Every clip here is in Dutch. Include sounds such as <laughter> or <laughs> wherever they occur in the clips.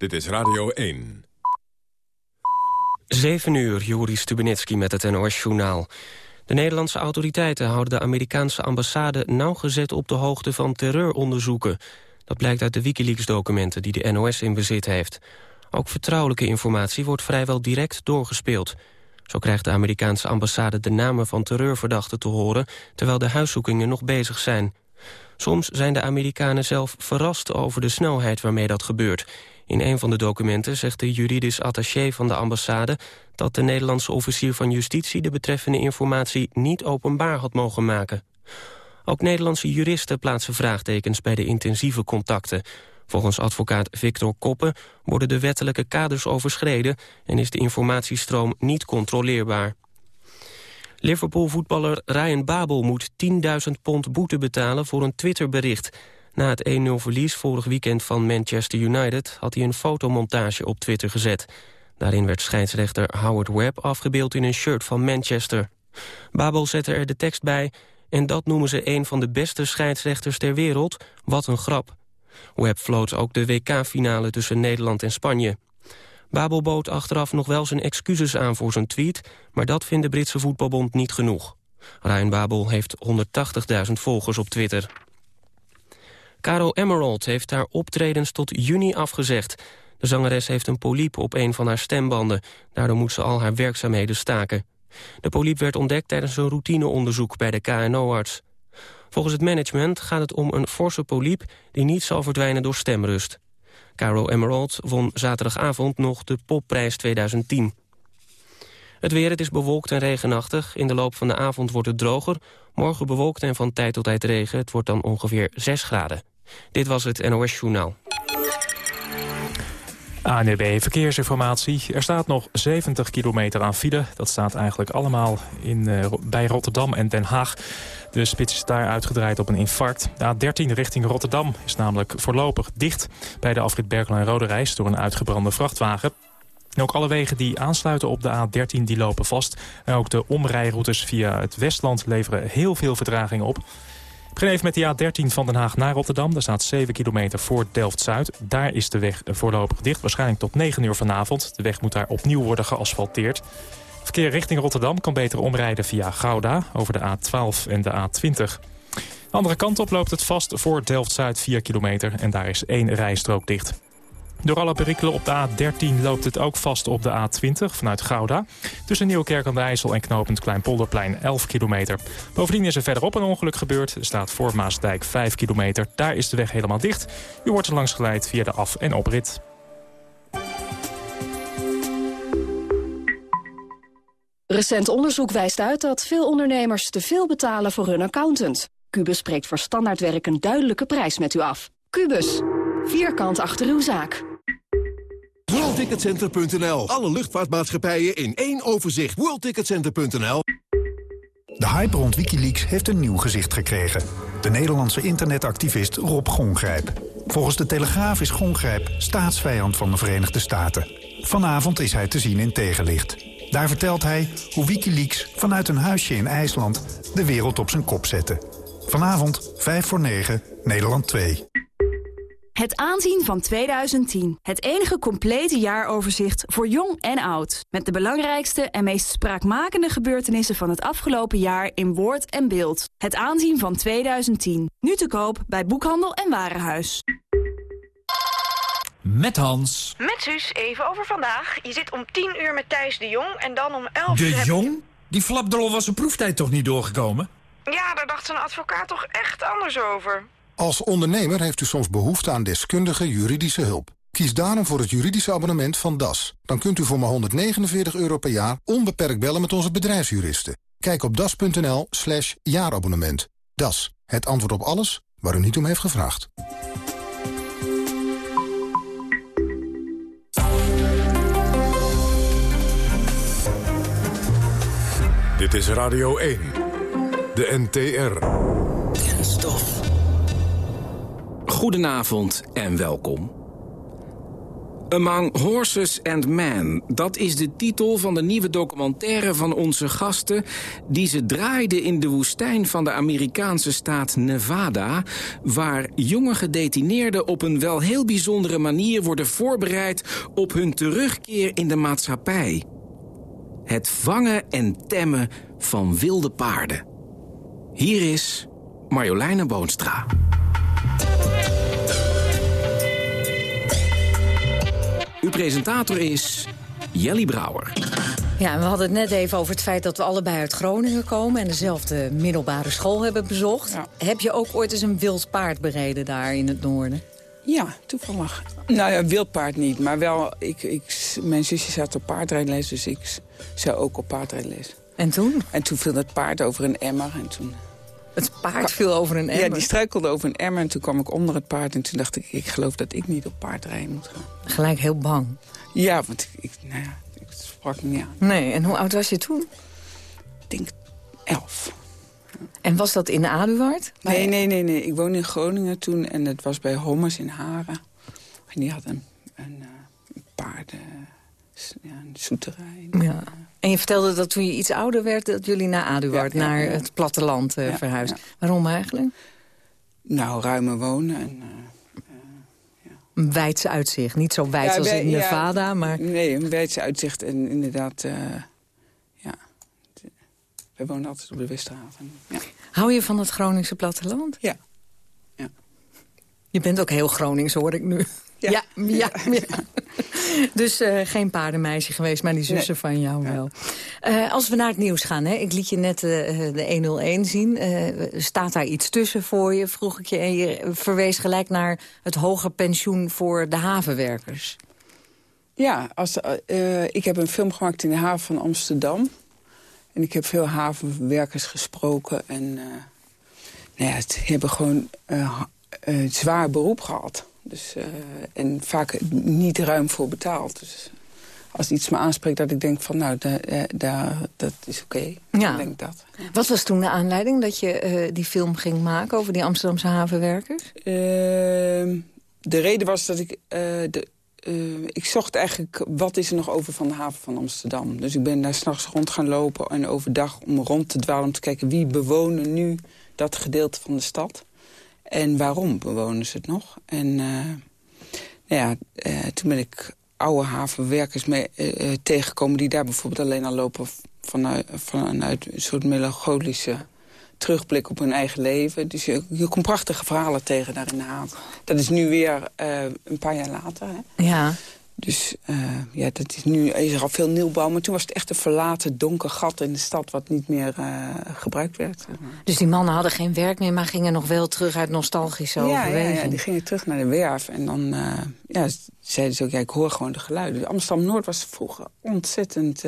Dit is Radio 1. 7 uur, Juri Stubenitski met het NOS-journaal. De Nederlandse autoriteiten houden de Amerikaanse ambassade nauwgezet op de hoogte van terreuronderzoeken. Dat blijkt uit de Wikileaks-documenten die de NOS in bezit heeft. Ook vertrouwelijke informatie wordt vrijwel direct doorgespeeld. Zo krijgt de Amerikaanse ambassade de namen van terreurverdachten te horen... terwijl de huiszoekingen nog bezig zijn. Soms zijn de Amerikanen zelf verrast over de snelheid waarmee dat gebeurt. In een van de documenten zegt de juridisch attaché van de ambassade... dat de Nederlandse officier van justitie de betreffende informatie niet openbaar had mogen maken. Ook Nederlandse juristen plaatsen vraagtekens bij de intensieve contacten. Volgens advocaat Victor Koppen worden de wettelijke kaders overschreden... en is de informatiestroom niet controleerbaar. Liverpool-voetballer Ryan Babel moet 10.000 pond boete betalen voor een Twitterbericht. Na het 1-0 verlies vorig weekend van Manchester United... had hij een fotomontage op Twitter gezet. Daarin werd scheidsrechter Howard Webb afgebeeld in een shirt van Manchester. Babel zette er de tekst bij... en dat noemen ze een van de beste scheidsrechters ter wereld. Wat een grap. Webb floot ook de WK-finale tussen Nederland en Spanje. Babel bood achteraf nog wel zijn excuses aan voor zijn tweet... maar dat vindt de Britse voetbalbond niet genoeg. Ryan Babel heeft 180.000 volgers op Twitter. Caro Emerald heeft haar optredens tot juni afgezegd. De zangeres heeft een poliep op een van haar stembanden. Daardoor moet ze al haar werkzaamheden staken. De poliep werd ontdekt tijdens een routineonderzoek bij de KNO-arts. Volgens het management gaat het om een forse poliep... die niet zal verdwijnen door stemrust. Caro Emerald won zaterdagavond nog de popprijs 2010. Het weer, het is bewolkt en regenachtig. In de loop van de avond wordt het droger. Morgen bewolkt en van tijd tot tijd regen. Het wordt dan ongeveer 6 graden. Dit was het NOS Journaal. ANB Verkeersinformatie. Er staat nog 70 kilometer aan file. Dat staat eigenlijk allemaal in, uh, bij Rotterdam en Den Haag. De spits is daar uitgedraaid op een infarct. De A13 richting Rotterdam is namelijk voorlopig dicht... bij de afrit Berkel Rode Reis door een uitgebrande vrachtwagen. Ook alle wegen die aansluiten op de A13 die lopen vast. En ook de omrijroutes via het Westland leveren heel veel vertraging op. Ik begin even met de A13 van Den Haag naar Rotterdam. Daar staat 7 kilometer voor Delft-Zuid. Daar is de weg voorlopig dicht, waarschijnlijk tot 9 uur vanavond. De weg moet daar opnieuw worden geasfalteerd. Verkeer richting Rotterdam kan beter omrijden via Gouda... over de A12 en de A20. De andere kant op loopt het vast voor Delft-Zuid 4 kilometer... en daar is één rijstrook dicht. Door alle perikelen op de A13 loopt het ook vast op de A20 vanuit Gouda. Tussen Nieuwkerk aan de IJssel en knooppunt Kleinpolderplein 11 kilometer. Bovendien is er verderop een ongeluk gebeurd. Er staat voor Maasdijk 5 kilometer. Daar is de weg helemaal dicht. U wordt er langs geleid via de af- en oprit. Recent onderzoek wijst uit dat veel ondernemers te veel betalen voor hun accountant. Cubus spreekt voor standaardwerk een duidelijke prijs met u af. Cubus, vierkant achter uw zaak. WorldTicketCenter.nl. Alle luchtvaartmaatschappijen in één overzicht. WorldTicketCenter.nl. De hype rond Wikileaks heeft een nieuw gezicht gekregen. De Nederlandse internetactivist Rob Gongrijp. Volgens de Telegraaf is Gongrijp staatsvijand van de Verenigde Staten. Vanavond is hij te zien in tegenlicht. Daar vertelt hij hoe Wikileaks vanuit een huisje in IJsland de wereld op zijn kop zette. Vanavond, 5 voor 9, Nederland 2. Het aanzien van 2010. Het enige complete jaaroverzicht voor jong en oud. Met de belangrijkste en meest spraakmakende gebeurtenissen van het afgelopen jaar in woord en beeld. Het aanzien van 2010. Nu te koop bij Boekhandel en Warenhuis. Met Hans. Met Suus, even over vandaag. Je zit om 10 uur met Thijs de Jong en dan om 11 De uur... heb- Jong? Die flapdrol was zijn proeftijd toch niet doorgekomen? Ja, daar dacht zijn advocaat toch echt anders over. Als ondernemer heeft u soms behoefte aan deskundige juridische hulp. Kies daarom voor het juridische abonnement van DAS. Dan kunt u voor maar 149 euro per jaar onbeperkt bellen met onze bedrijfsjuristen. Kijk op das.nl slash jaarabonnement. DAS, het antwoord op alles waar u niet om heeft gevraagd. Dit is Radio 1. De NTR. Kenstof. Goedenavond en welkom. Among Horses and Men. Dat is de titel van de nieuwe documentaire van onze gasten... die ze draaiden in de woestijn van de Amerikaanse staat Nevada... waar jonge gedetineerden op een wel heel bijzondere manier... worden voorbereid op hun terugkeer in de maatschappij. Het vangen en temmen van wilde paarden. Hier is Marjoleine Boonstra. Uw presentator is Jelly Brouwer. Ja, we hadden het net even over het feit dat we allebei uit Groningen komen... en dezelfde middelbare school hebben bezocht. Heb je ook ooit eens een wild paard bereden daar in het noorden? Ja, toevallig. Nou ja, wildpaard niet, maar wel... Ik, ik, mijn zusje zat op paardrijles, dus ik zou ook op paardrijles. En toen? En toen viel het paard over een emmer en toen... Het paard viel over een emmer? Ja, die struikelde over een emmer en toen kwam ik onder het paard... en toen dacht ik, ik geloof dat ik niet op paardrijden moet gaan. Gelijk heel bang? Ja, want ik, nou ja, ik sprak niet aan. Nee, en hoe oud was je toen? Ik denk elf. En was dat in Aduard? Nee, nee, nee, nee. Ik woonde in Groningen toen en het was bij Hommers in Haren. En die had een, een, een paarden... Ja, een zoeterij. Ja. En je vertelde dat toen je iets ouder werd... dat jullie naar Aduard, Ja, ja, naar het platteland uh, Ja, verhuisden. Waarom eigenlijk? Nou, ruimer wonen en... eh, Een wijdse uitzicht. Niet zo wijd als in Nevada, maar... Nee, een wijdse uitzicht en inderdaad... eh, ja, wij woonden altijd op de Westerhaven. Ja. Hou je van het Groningse platteland? Ja. ja. Je bent ook heel Gronings, hoor ik nu. Ja, ja, ja. Dus eh, geen paardenmeisje geweest, maar die zussen van jou wel. Eh, als we naar het nieuws gaan, hè, ik liet je net eh, de 101 zien. Staat daar iets tussen voor je, vroeg ik je. En je verwees gelijk naar het hoger pensioen voor de havenwerkers. Ja, als, ik heb een film gemaakt in de haven van Amsterdam. En ik heb veel havenwerkers gesproken. En nou ja, het hebben gewoon eh, zwaar beroep gehad. Dus, eh, en vaak niet ruim voor betaald. Dus als iets me aanspreekt dat ik denk van nou, da, eh, da- dat is oké. Ja. Denk dat. Wat was toen de aanleiding dat je eh, die film ging maken over die Amsterdamse havenwerkers? Ehm, de reden was dat ik... de, ik zocht eigenlijk, wat is er nog over van de haven van Amsterdam? Dus ik ben daar s'nachts rond gaan lopen en overdag om rond te dwalen... om te kijken wie bewonen nu dat gedeelte van de stad. En waarom bewonen ze het nog? En eh, nou ja, eh, toen ben ik oude havenwerkers mee, eh, tegengekomen... die daar bijvoorbeeld alleen al lopen vanuit, een soort melancholische terugblik op hun eigen leven. Dus je, je komt prachtige verhalen tegen daar in de haven. Dat is nu weer een paar jaar later. Hè? Ja. Dus eh, ja, dat is nu is er al veel nieuwbouw. Maar toen was het echt een verlaten donker gat in de stad... wat niet meer eh, gebruikt werd. Dus die mannen hadden geen werk meer, maar gingen nog wel terug uit nostalgische Ja, ja, overweging. ja, die gingen terug naar de werf. En dan eh, ja, zeiden ze ook, ja, ik hoor gewoon de geluiden. Amsterdam-Noord was vroeger ontzettend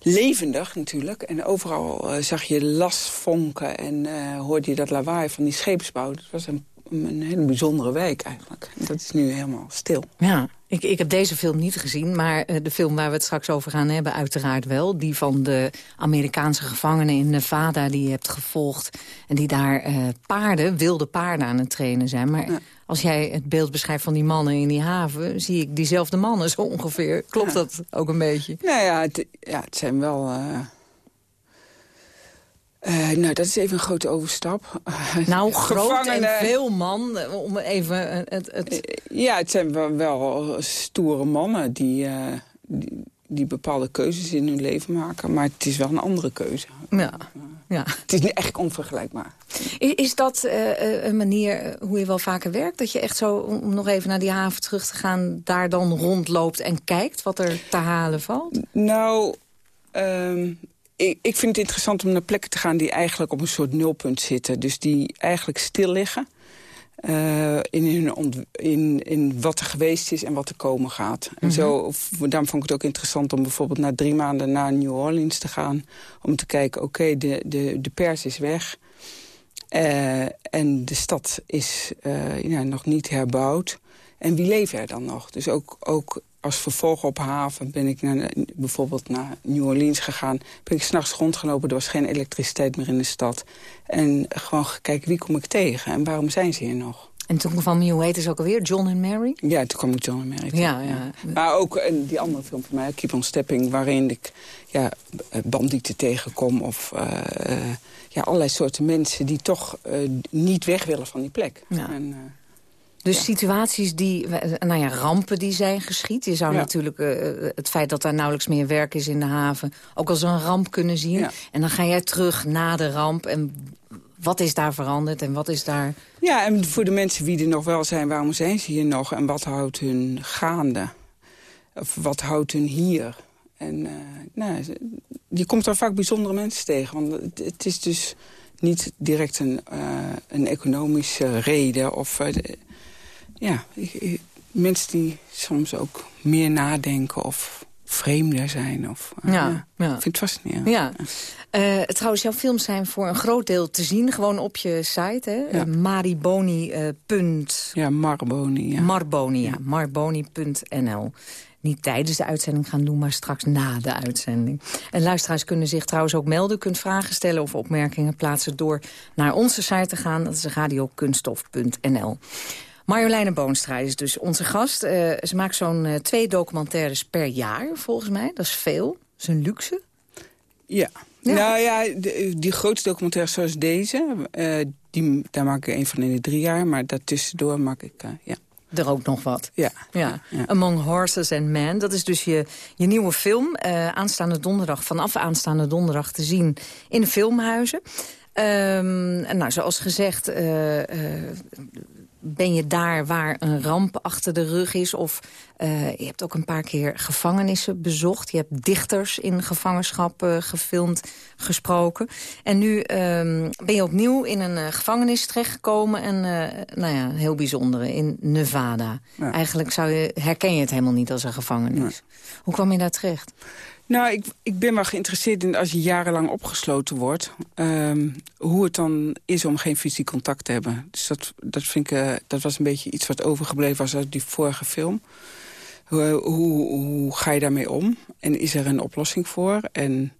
levendig natuurlijk. En overal zag je lasvonken en eh, hoorde je dat lawaai van die scheepsbouw. Het was een, een hele bijzondere wijk eigenlijk. En dat is nu helemaal stil. Ja, ik, ik heb deze film niet gezien, maar eh, de film waar we het straks over gaan hebben uiteraard wel. Die van de Amerikaanse gevangenen in Nevada die je hebt gevolgd. En die daar eh, paarden, wilde paarden aan het trainen zijn. Maar als jij het beeld beschrijft van die mannen in die haven... zie ik diezelfde mannen zo ongeveer. Klopt Ja. dat ook een beetje? Nou ja, het, ja, het zijn wel... eh, eh, nou, dat is even een grote overstap. Nou, <laughs> groot Gevangenen- en veel man, eh, om even eh, het... het... Ja, het zijn wel, wel stoere mannen die, eh, die, die bepaalde keuzes in hun leven maken. Maar het is wel een andere keuze. Ja, ja. Het is echt onvergelijkbaar. Is, is dat eh, eh, een manier eh, hoe je wel vaker werkt? Dat je echt zo, om nog even naar die haven terug te gaan... daar dan rondloopt en kijkt wat er te halen valt? Nou, ehm, ik, ik vind het interessant om naar plekken te gaan... die eigenlijk op een soort nulpunt zitten. Dus die eigenlijk stil liggen. eh, in, hun in, in wat er geweest is en wat er komen gaat. En Mhm. zo, of- daarom vond ik het ook interessant om bijvoorbeeld na drie maanden naar New Orleans te gaan. Om te kijken, oké, de, de, de pers is weg. Eh, en de stad is eh, ja, nog niet herbouwd. En wie leven er dan nog? Dus ook, ook als vervolg op haven ben ik naar, bijvoorbeeld naar New Orleans gegaan. Ben ik s'nachts rondgelopen, er was geen elektriciteit meer in de stad. En gewoon gekeken, wie kom ik tegen en waarom zijn ze hier nog? En toen kwam je, hoe heet het ook alweer? John and Mary? Ja, toen kwam ik John and Mary. Ja, ja. Maar ook en die andere film van mij, Keep on Stepping... waarin ik ja, bandieten tegenkom of uh, ja, allerlei soorten mensen... die toch uh, niet weg willen van die plek. Ja. En, dus ja. situaties die, nou ja, rampen die zijn geschied. Je zou ja. natuurlijk uh, het feit dat daar nauwelijks meer werk is in de haven... ook als een ramp kunnen zien. Ja. En dan ga jij terug na de ramp en wat is daar veranderd en wat is daar... Ja, en voor de mensen die er nog wel zijn, waarom zijn ze hier nog? En wat houdt hun gaande? Of wat houdt hun hier? En uh, nou, je komt daar vaak bijzondere mensen tegen. Want het, het is dus niet direct een, uh, een economische reden. Of, uh, ja, mensen die soms ook meer nadenken of vreemder zijn. Of, ja, ja. ja. Ik vind het fascinerend. Ja. Uh, trouwens, jouw films zijn voor een groot deel te zien. Gewoon op je site, hè? Ja. Uh, mariboni. Punt... Ja, Marboni. Ja. Marboni, ja. Marboni.nl. Niet tijdens de uitzending gaan doen, maar straks na de uitzending. En luisteraars kunnen zich trouwens ook melden. Kunt vragen stellen of opmerkingen plaatsen door naar onze site te gaan. Dat is radiokunstof.nl. Marjoleine Boonstra is dus onze gast. Uh, ze maakt zo'n uh, twee documentaires per jaar, volgens mij. Dat is veel. Dat is een luxe. Ja. ja. Nou ja, de, die grootste documentaires zoals deze... Uh, die, daar maak ik een van in de drie jaar. Maar daartussendoor maak ik, ja. Er ook nog wat. Ja. ja. ja. Among Horses and Men. Dat is dus je, je nieuwe film. aanstaande donderdag, vanaf aanstaande donderdag te zien in de filmhuizen. Um, nou, zoals gezegd ben je daar waar een ramp achter de rug is. Of uh, je hebt ook een paar keer gevangenissen bezocht. Je hebt dichters in gevangenschap uh, gefilmd, gesproken. En nu uh, ben je opnieuw in een uh, gevangenis terechtgekomen. En nou ja, een heel bijzondere, in Nevada. Ja. Eigenlijk zou je, herken je het helemaal niet als een gevangenis. Hoe kwam je daar terecht? Nou, ik, ik ben wel geïnteresseerd in als je jarenlang opgesloten wordt... Um, hoe het dan is om geen fysiek contact te hebben. Dus dat, dat, vind ik, uh, dat was een beetje iets wat overgebleven was uit die vorige film. Hoe, hoe, hoe ga je daarmee om? En is er een oplossing voor? En...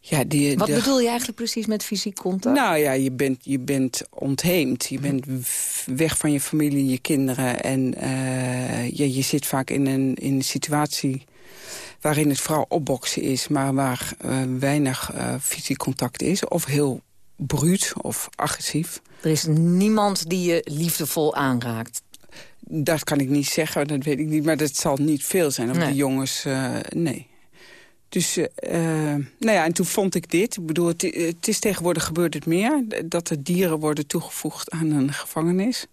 Ja, die, Wat de... bedoel je eigenlijk precies met fysiek contact? Nou ja, je bent, je bent ontheemd. Je bent weg van je familie, je kinderen. En uh, je, je zit vaak in een, in een situatie waarin het vooral opboksen is... maar waar uh, weinig uh, fysiek contact is. Of heel bruut of agressief. Er is niemand die je liefdevol aanraakt? Dat kan ik niet zeggen, dat weet ik niet. Maar dat zal niet veel zijn. Of nee. de jongens, uh, nee. Dus, uh, nou ja, en toen vond ik dit. Ik bedoel, het, het, is tegenwoordig gebeurt het meer. Dat er dieren worden toegevoegd aan een gevangenis.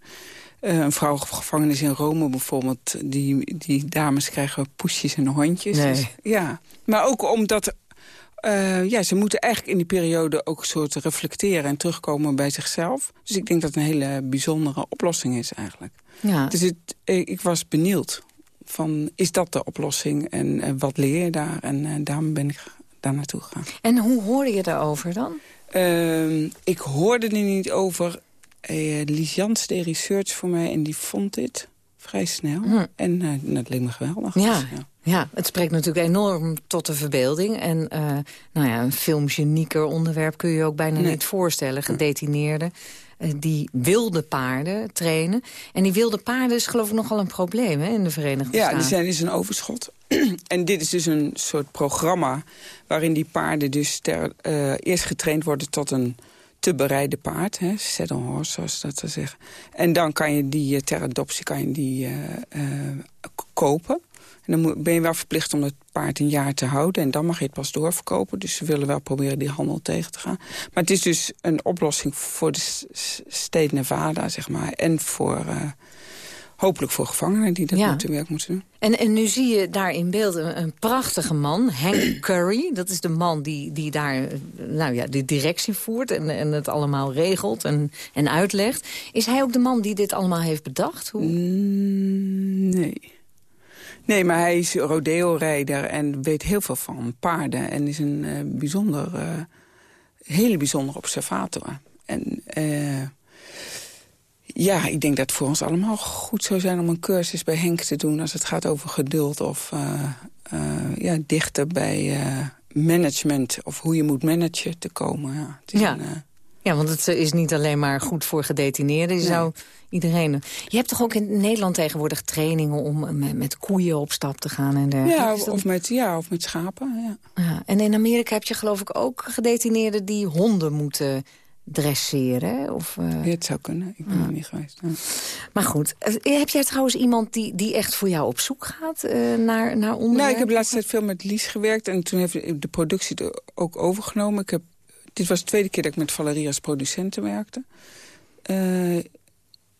Uh, een vrouwengevangenis in Rome bijvoorbeeld. Die, die dames krijgen poesjes en hondjes. Nee. Dus, ja, maar ook omdat... Uh, ja, ze moeten eigenlijk in die periode ook een soort reflecteren... en terugkomen bij zichzelf. Dus ik denk dat het een hele bijzondere oplossing is eigenlijk. Ja. Dus het, ik was benieuwd van, is dat de oplossing en uh, wat leer je daar? En uh, daarom ben ik daar naartoe gegaan. En hoe hoorde je daarover dan? Uh, ik hoorde er niet over. Uh, Lies Jans deed research voor mij en die vond dit vrij snel. Hm. En uh, dat leek me geweldig. Ja. Dus, ja. Ja, het spreekt natuurlijk enorm tot de verbeelding. En uh, nou ja, een filmgenieker onderwerp kun je ook bijna nee. niet voorstellen. Gedetineerden uh, die wilde paarden trainen. En die wilde paarden is geloof ik nogal een probleem hè, in de Verenigde ja, Staten. Ja, die zijn dus een overschot. <clears throat> en dit is dus een soort programma waarin die paarden dus ter, eerst getraind worden tot een te bereide paard. Hè, saddle horse, zoals dat te zeggen. En dan kan je die ter adoptie kan je die, kopen. En dan ben je wel verplicht om het paard een jaar te houden. En dan mag je het pas doorverkopen. Dus ze willen wel proberen die handel tegen te gaan. Maar het is dus een oplossing voor de state Nevada, zeg maar. En voor, hopelijk voor gevangenen die dat ja. moeten werk moeten doen. En, en nu zie je daar in beeld een, een prachtige man, Hank <clears throat> Curry. Dat is de man die, die daar nou ja, de directie voert en, en het allemaal regelt en, en uitlegt. Is hij ook de man die dit allemaal heeft bedacht? Hoe? Mm, nee. Nee, maar hij is rodeo-rijder en weet heel veel van paarden. En is een uh, bijzonder, uh, hele bijzondere observator. En uh, ja, ik denk dat het voor ons allemaal goed zou zijn om een cursus bij Henk te doen... als het gaat over geduld of ja, dichter bij management... of hoe je moet managen te komen. Ja, het is ja. Een, Ja, want het is niet alleen maar goed voor gedetineerden. Je Nee. zou iedereen... Je hebt toch ook in Nederland tegenwoordig trainingen... om met, met koeien op stap te gaan en dergelijke? Ja, dat- of met, ja, of met schapen, ja. Ja, en in Amerika heb je geloof ik ook gedetineerden... die honden moeten dresseren. Of, eh, Ja, het zou kunnen. Ik ben er niet geweest. ja. Maar goed, eh, heb jij trouwens iemand die, die echt voor jou op zoek gaat eh, naar, naar onderwerpen? Nou, ik heb de laatste tijd veel met Lies gewerkt. En toen heeft de productie het ook overgenomen. Ik heb, dit was de tweede keer dat ik met Valerie als producenten werkte.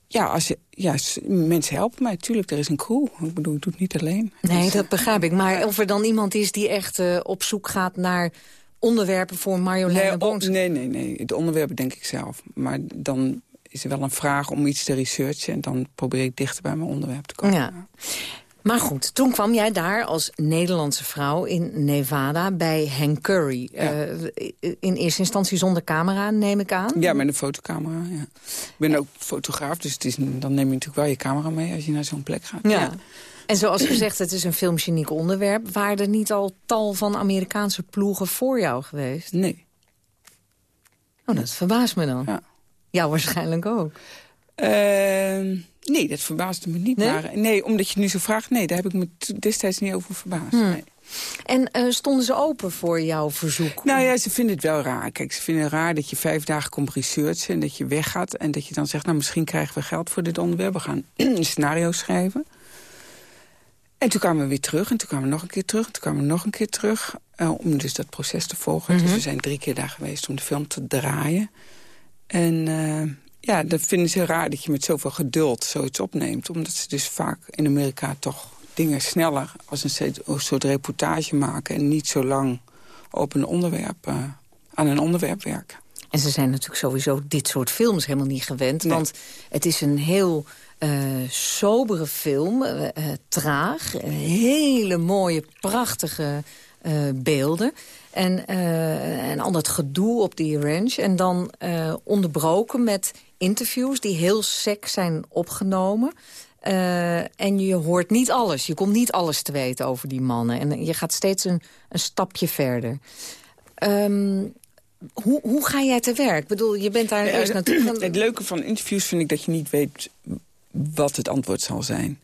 Ja, als je, ja, mensen helpen mij. Tuurlijk, er is een crew. Ik bedoel, ik doe het niet alleen. Nee, dat begrijp ik. Maar of er dan iemand is die echt op zoek gaat naar onderwerpen voor Marjolein Nee, de Boons? oh, nee, nee, nee. De onderwerpen denk ik zelf. Maar dan is er wel een vraag om iets te researchen. En dan probeer ik dichter bij mijn onderwerp te komen. Ja. Maar goed, toen kwam jij daar als Nederlandse vrouw in Nevada bij Hank Curry. Eh, in eerste instantie zonder camera, neem ik aan. Ja, met een fotocamera, ja. Ik ben ook fotograaf, dus het is, dan neem je natuurlijk wel je camera mee... als je naar zo'n plek gaat. Ja. En zoals gezegd, het is een filmgeniek onderwerp. Waren er niet al tal van Amerikaanse ploegen voor jou geweest? Nee. Oh, dat verbaast me dan. Ja. Jou waarschijnlijk ook. Ehm, nee, dat verbaasde me niet. Nee? Maar, nee, omdat je nu zo vraagt, nee, daar heb ik me destijds niet over verbaasd. Hmm. Nee. En eh, stonden ze open voor jouw verzoek? Nou ja, ze vinden het wel raar. Kijk, ze vinden het raar dat je vijf dagen komt researchen... en dat je weggaat en dat je dan zegt... nou, misschien krijgen we geld voor dit onderwerp. We gaan <clears throat> een scenario schrijven. En toen kwamen we weer terug en toen kwamen we nog een keer terug... en toen kwamen we nog een keer terug eh, om dus dat proces te volgen. Dus we zijn drie keer daar geweest om de film te draaien. En eh, ja, dat vinden ze raar dat je met zoveel geduld zoiets opneemt. Omdat ze dus vaak in Amerika toch dingen sneller... als een soort- een soort reportage maken... en niet zo lang op een onderwerp, eh, aan een onderwerp werken. En ze zijn natuurlijk sowieso dit soort films helemaal niet gewend. Want het is een heel eh, sobere film, eh, eh, traag. hele mooie, prachtige beelden. En, en al dat gedoe op die ranch. En dan onderbroken met interviews die heel sec zijn opgenomen. En je hoort niet alles. Je komt niet alles te weten over die mannen. En je gaat steeds een, een stapje verder. Ehm, hoe, hoe ga jij te werk? Ik bedoel, je bent daar eerst naartoe. <clears throat> Het leuke van interviews vind ik dat je niet weet wat het antwoord zal zijn.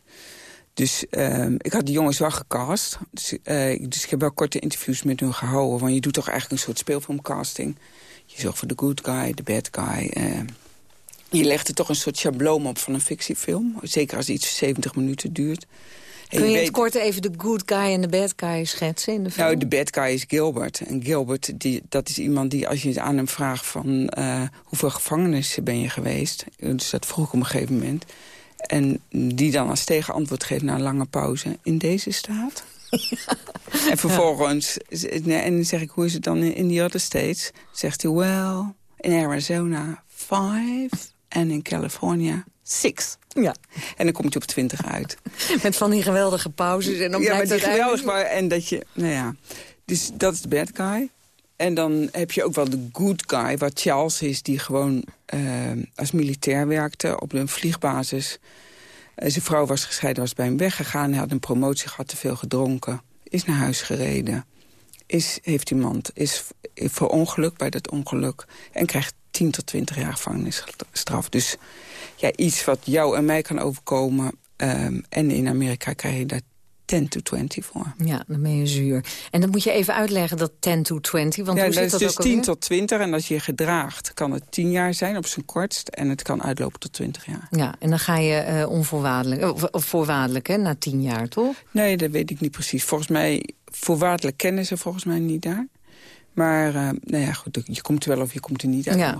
Dus ehm, ik had de jongens wel gecast. Dus, eh, dus ik heb wel korte interviews met hun gehouden. Want je doet toch eigenlijk een soort speelfilmcasting. Je zorgt voor de good guy, de bad guy. eh. je legt er toch een soort schabloon op van een fictiefilm. Zeker als iets 70 minuten duurt. En Kun je weet- het kort even de good guy en de bad guy schetsen in de film? nou, de bad guy is Gilbert. En Gilbert, die, dat is iemand die als je aan hem vraagt van... eh, hoeveel gevangenissen ben je geweest? Dus dat vroeg op een gegeven moment. En die dan als tegenantwoord geeft na een lange pauze... in deze staat? <laughs> En vervolgens, en dan zeg ik, hoe is het dan in, the other states? Zegt hij, well, in Arizona five en in California six. Ja. En dan komt je op twintig uit. <laughs> Met van die geweldige pauzes. En dan ja, maar die geweldig. Maar, en dat je, nou ja. Dus dat is de bad guy. En dan heb je ook wel de good guy, wat Charles is... die gewoon eh, als militair werkte op een vliegbasis. Eh, zijn vrouw was gescheiden, was bij hem weggegaan. Hij had een promotie gehad, te veel gedronken. Is naar huis gereden. Is, heeft iemand, is voor ongeluk bij dat ongeluk. En krijgt 10 tot 20 jaar gevangenisstraf. Dus ja, iets wat jou en mij kan overkomen. ehm, en in Amerika krijg je daar 10 to 20 voor. Ja, dan ben je zuur. En dan moet je even uitleggen, dat 10 to 20. Want ja, hoe dat zit is dat dus ook 10 alweer? tot 20. En als je je gedraagt, kan het 10 jaar zijn op zijn kortst. En het kan uitlopen tot 20 jaar. Ja, en dan ga je eh, onvoorwaardelijk, of, of voorwaardelijk, hè, na 10 jaar, toch? Nee, dat weet ik niet precies. Volgens mij, voorwaardelijk kennen ze volgens mij niet daar. Maar, eh, nou ja, goed, je komt er wel of je komt er niet uit. Ja.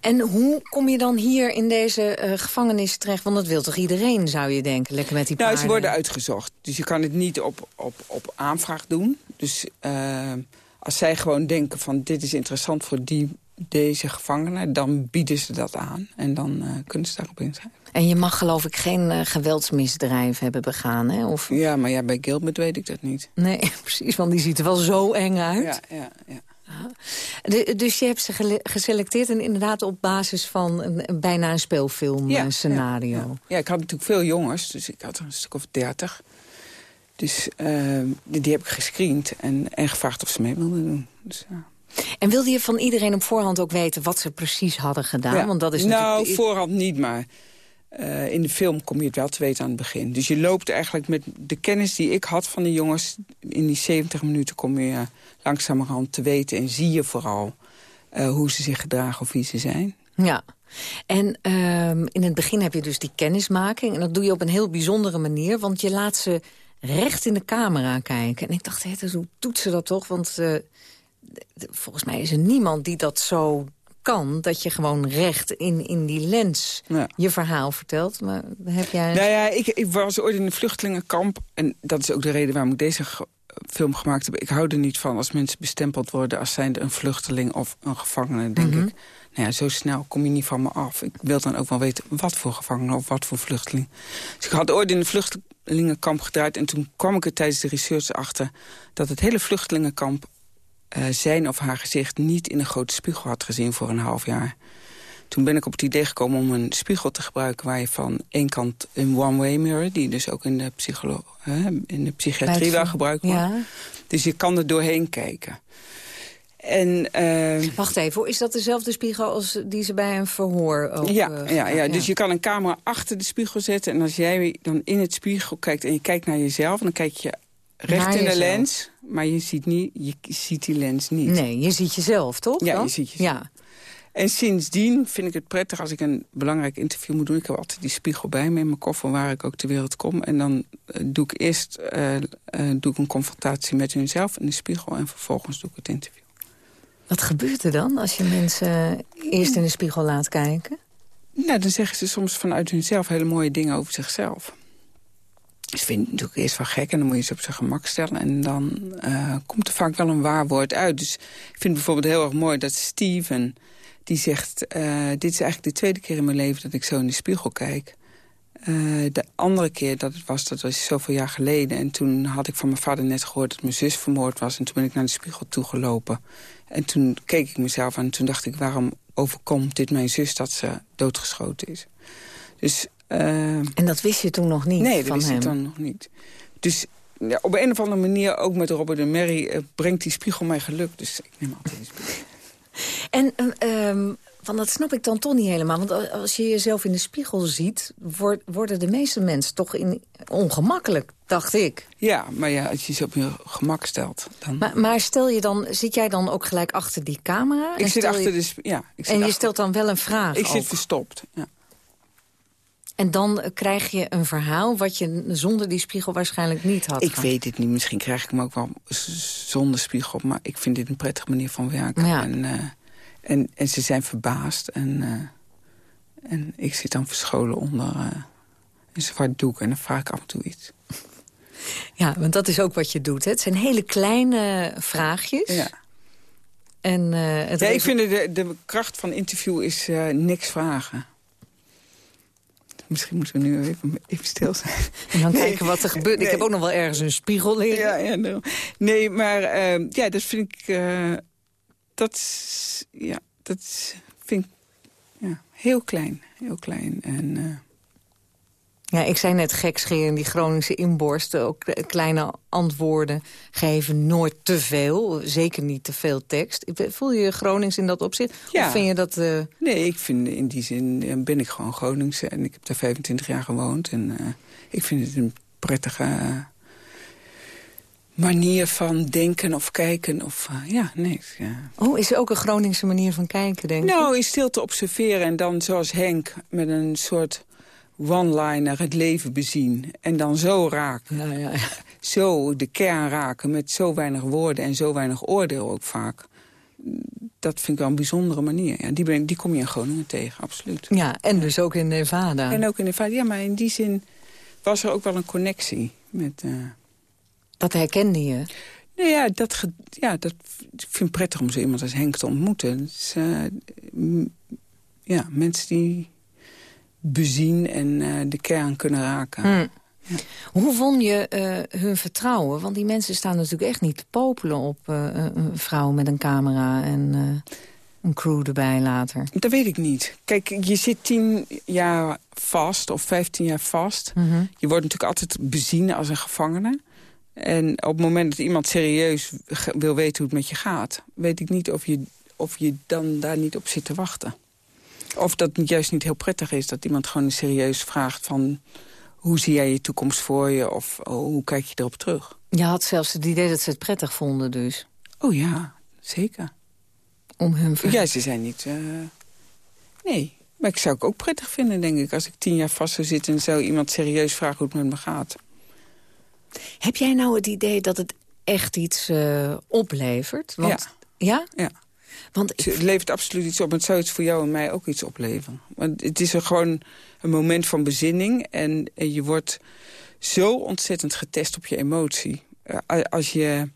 En hoe kom je dan hier in deze eh, gevangenis terecht? Want dat wil toch iedereen, zou je denken, lekker met die Nou, paarden. ze worden uitgezocht. Dus je kan het niet op, op, op aanvraag doen. Dus eh, als zij gewoon denken van dit is interessant voor die, deze gevangenen... dan bieden ze dat aan en dan eh, kunnen ze daarop inschrijven. En je mag geloof ik geen eh, geweldsmisdrijf hebben begaan, hè? Of... Ja, maar ja, bij Gilbert weet ik dat niet. Nee, <laughs> precies, want die ziet er wel zo eng uit. Ja, ja, ja. De- dus je hebt ze geselecteerd en inderdaad op basis van een, bijna een speelfilm Ja, eh, scenario. Ja, ja, ik had natuurlijk veel jongens, dus ik had er een stuk of dertig. Dus die, die heb ik gescreend en, en gevraagd of ze mee wilden doen. Dus, ja. En wilde je van iedereen op voorhand ook weten wat ze precies hadden gedaan? Want dat is nou, natuurlijk... voorhand niet, maar uh, in de film kom je het wel te weten aan het begin. Dus je loopt eigenlijk met de kennis die ik had van de jongens... in die 70 minuten kom je langzamerhand te weten... en zie je vooral uh, hoe ze zich gedragen of wie ze zijn. Ja. En um, in het begin heb je dus die kennismaking. En dat doe je op een heel bijzondere manier. Want je laat ze recht in de camera kijken. En ik dacht, hé, hoe doet ze dat toch? Want uh, volgens mij is er niemand die dat zo kan... dat je gewoon recht in, in die lens ja. je verhaal vertelt. Maar heb jij... Nou ja, ik, ik was ooit in een vluchtelingenkamp. En dat is ook de reden waarom ik deze film gemaakt heb. Ik hou er niet van als mensen bestempeld worden... als zijnde een vluchteling of een gevangene, denk mm -hmm. ik. Nou ja, zo snel kom je niet van me af. Ik wil dan ook wel weten wat voor gevangene of wat voor vluchteling. Dus ik had ooit in een vluchtelingenkamp gedraaid... en toen kwam ik er tijdens de research achter... dat het hele vluchtelingenkamp uh, zijn of haar gezicht niet in een grote spiegel had gezien voor een half jaar. Toen ben ik op het idee gekomen om een spiegel te gebruiken... waar je van één kant een one-way mirror... die dus ook in de, psycholo in de psychiatrie wel gebruikt wordt. Ja. Dus je kan er doorheen kijken. En, uh, Wacht even, is dat dezelfde spiegel als die ze bij een verhoor ook, ja, uh, ja, ja, dus je kan een camera achter de spiegel zetten... en als jij dan in het spiegel kijkt en je kijkt naar jezelf... dan kijk je recht in de lens, maar je ziet, niet, je ziet die lens niet. Nee, je ziet jezelf, toch? Ja, dan? je ziet jezelf. Ja. En sindsdien vind ik het prettig als ik een belangrijk interview moet doen. Ik heb altijd die spiegel bij me in mijn koffer waar ik ook ter wereld kom. En dan uh, doe ik eerst uh, uh, doe ik een confrontatie met hunzelf in de spiegel... en vervolgens doe ik het interview. Wat gebeurt er dan als je mensen eerst in de spiegel laat kijken? Nou, dan zeggen ze soms vanuit hunzelf hele mooie dingen over zichzelf. Dus vind ik natuurlijk eerst wel gek en dan moet je ze op zijn gemak stellen. En dan uh, komt er vaak wel een waar woord uit. Dus ik vind bijvoorbeeld heel erg mooi dat Steven... die zegt, uh, dit is eigenlijk de tweede keer in mijn leven dat ik zo in de spiegel kijk. Uh, de andere keer dat het was, dat was zoveel jaar geleden. En toen had ik van mijn vader net gehoord dat mijn zus vermoord was. En toen ben ik naar de spiegel toegelopen. En toen keek ik mezelf aan en toen dacht ik... waarom overkomt dit mijn zus dat ze doodgeschoten is? Dus... Uh, en dat wist je toen nog niet Nee, dat van wist hem. ik dan nog niet. Dus ja, op een of andere manier, ook met Robert en Mary... Uh, brengt die spiegel mij geluk. Dus ik neem altijd die spiegel. <laughs> En um, van dat snap ik dan toch niet helemaal. Want als je jezelf in de spiegel ziet... Word, worden de meeste mensen toch in, ongemakkelijk, dacht ik. Ja, maar ja, als je ze op je gemak stelt... Dan... Maar, maar stel je dan, zit jij dan ook gelijk achter die camera? Ik zit achter je, de... Ja, ik zit en je stelt dan wel een vraag Ik ook. zit verstopt, ja. En dan krijg je een verhaal wat je zonder die spiegel waarschijnlijk niet had. Ik weet het niet. Misschien krijg ik hem ook wel zonder spiegel. Maar ik vind dit een prettige manier van werken. Ja. En, uh, en, en ze zijn verbaasd. En, uh, en ik zit dan verscholen onder uh, een zwart doek. En dan vraag ik af en toe iets. Ja, want dat is ook wat je doet. Hè? Het zijn hele kleine vraagjes. Ja. En, het ja, ik vind de, de kracht van interview is niks vragen. Misschien moeten we nu even, even stil zijn. En dan nee, kijken wat er gebeurt. Nee. Ik heb ook nog wel ergens een spiegel liggen. Ja, ja no. Nee, maar uh, ja, dat vind ik... Uh, dat, ja, dat vind ik ja, heel klein. Heel klein. En, uh, ja, ik zei net gekscherend, die Groningse inborsten. Ook kleine antwoorden geven nooit te veel. Zeker niet te veel tekst. Voel je je Gronings in dat opzicht? Ja. Of vind je dat... Uh... Nee, ik vind in die zin ben ik gewoon Groningse. En ik heb daar 25 jaar gewoond. En uh, ik vind het een prettige uh, manier van denken of kijken. Of, ja, nee. Ja. Oh, is er ook een Groningse manier van kijken, denk nou, in stilte observeren. En dan zoals Henk met een soort one-liner het leven bezien. En dan zo raken. Ja, ja, ja. <laughs> Zo de kern raken met zo weinig woorden en zo weinig oordeel ook vaak. Dat vind ik wel een bijzondere manier. Ja, die, ben, die kom je in Groningen tegen, absoluut. Ja, en dus ook in Nevada. En ook in Nevada. Ja, maar in die zin was er ook wel een connectie met... Uh... Dat herkende je? Nou ja, dat, ja, dat ik vind ik prettig om zo iemand als Henk te ontmoeten. Dus, uh, ja, mensen die bezien en uh, de kern kunnen raken. Hmm. Ja. Hoe won je uh, hun vertrouwen? Want die mensen staan natuurlijk echt niet te popelen op uh, een vrouw met een camera en een crew erbij later. Dat weet ik niet. Kijk, je zit tien jaar vast of vijftien jaar vast. Mm -hmm. Je wordt natuurlijk altijd bezien als een gevangene. En op het moment dat iemand serieus wil weten hoe het met je gaat... weet ik niet of je, of je dan daar niet op zit te wachten. Of dat juist niet heel prettig is dat iemand gewoon serieus vraagt van... hoe zie jij je toekomst voor je of oh, hoe kijk je erop terug? Je had zelfs het idee dat ze het prettig vonden dus. Oh ja, zeker. Om hun Ja, ze zijn niet... Uh... Nee, maar ik zou het ook prettig vinden, denk ik... als ik tien jaar vast zou zitten en zou iemand serieus vragen hoe het met me gaat. Heb jij nou het idee dat het echt iets uh, oplevert? Want, ja. Ja? Ja. Want Het levert absoluut iets op. Het zou het voor jou en mij ook iets opleveren. Want het is er gewoon een moment van bezinning. En, en je wordt zo ontzettend getest op je emotie. Uh, als je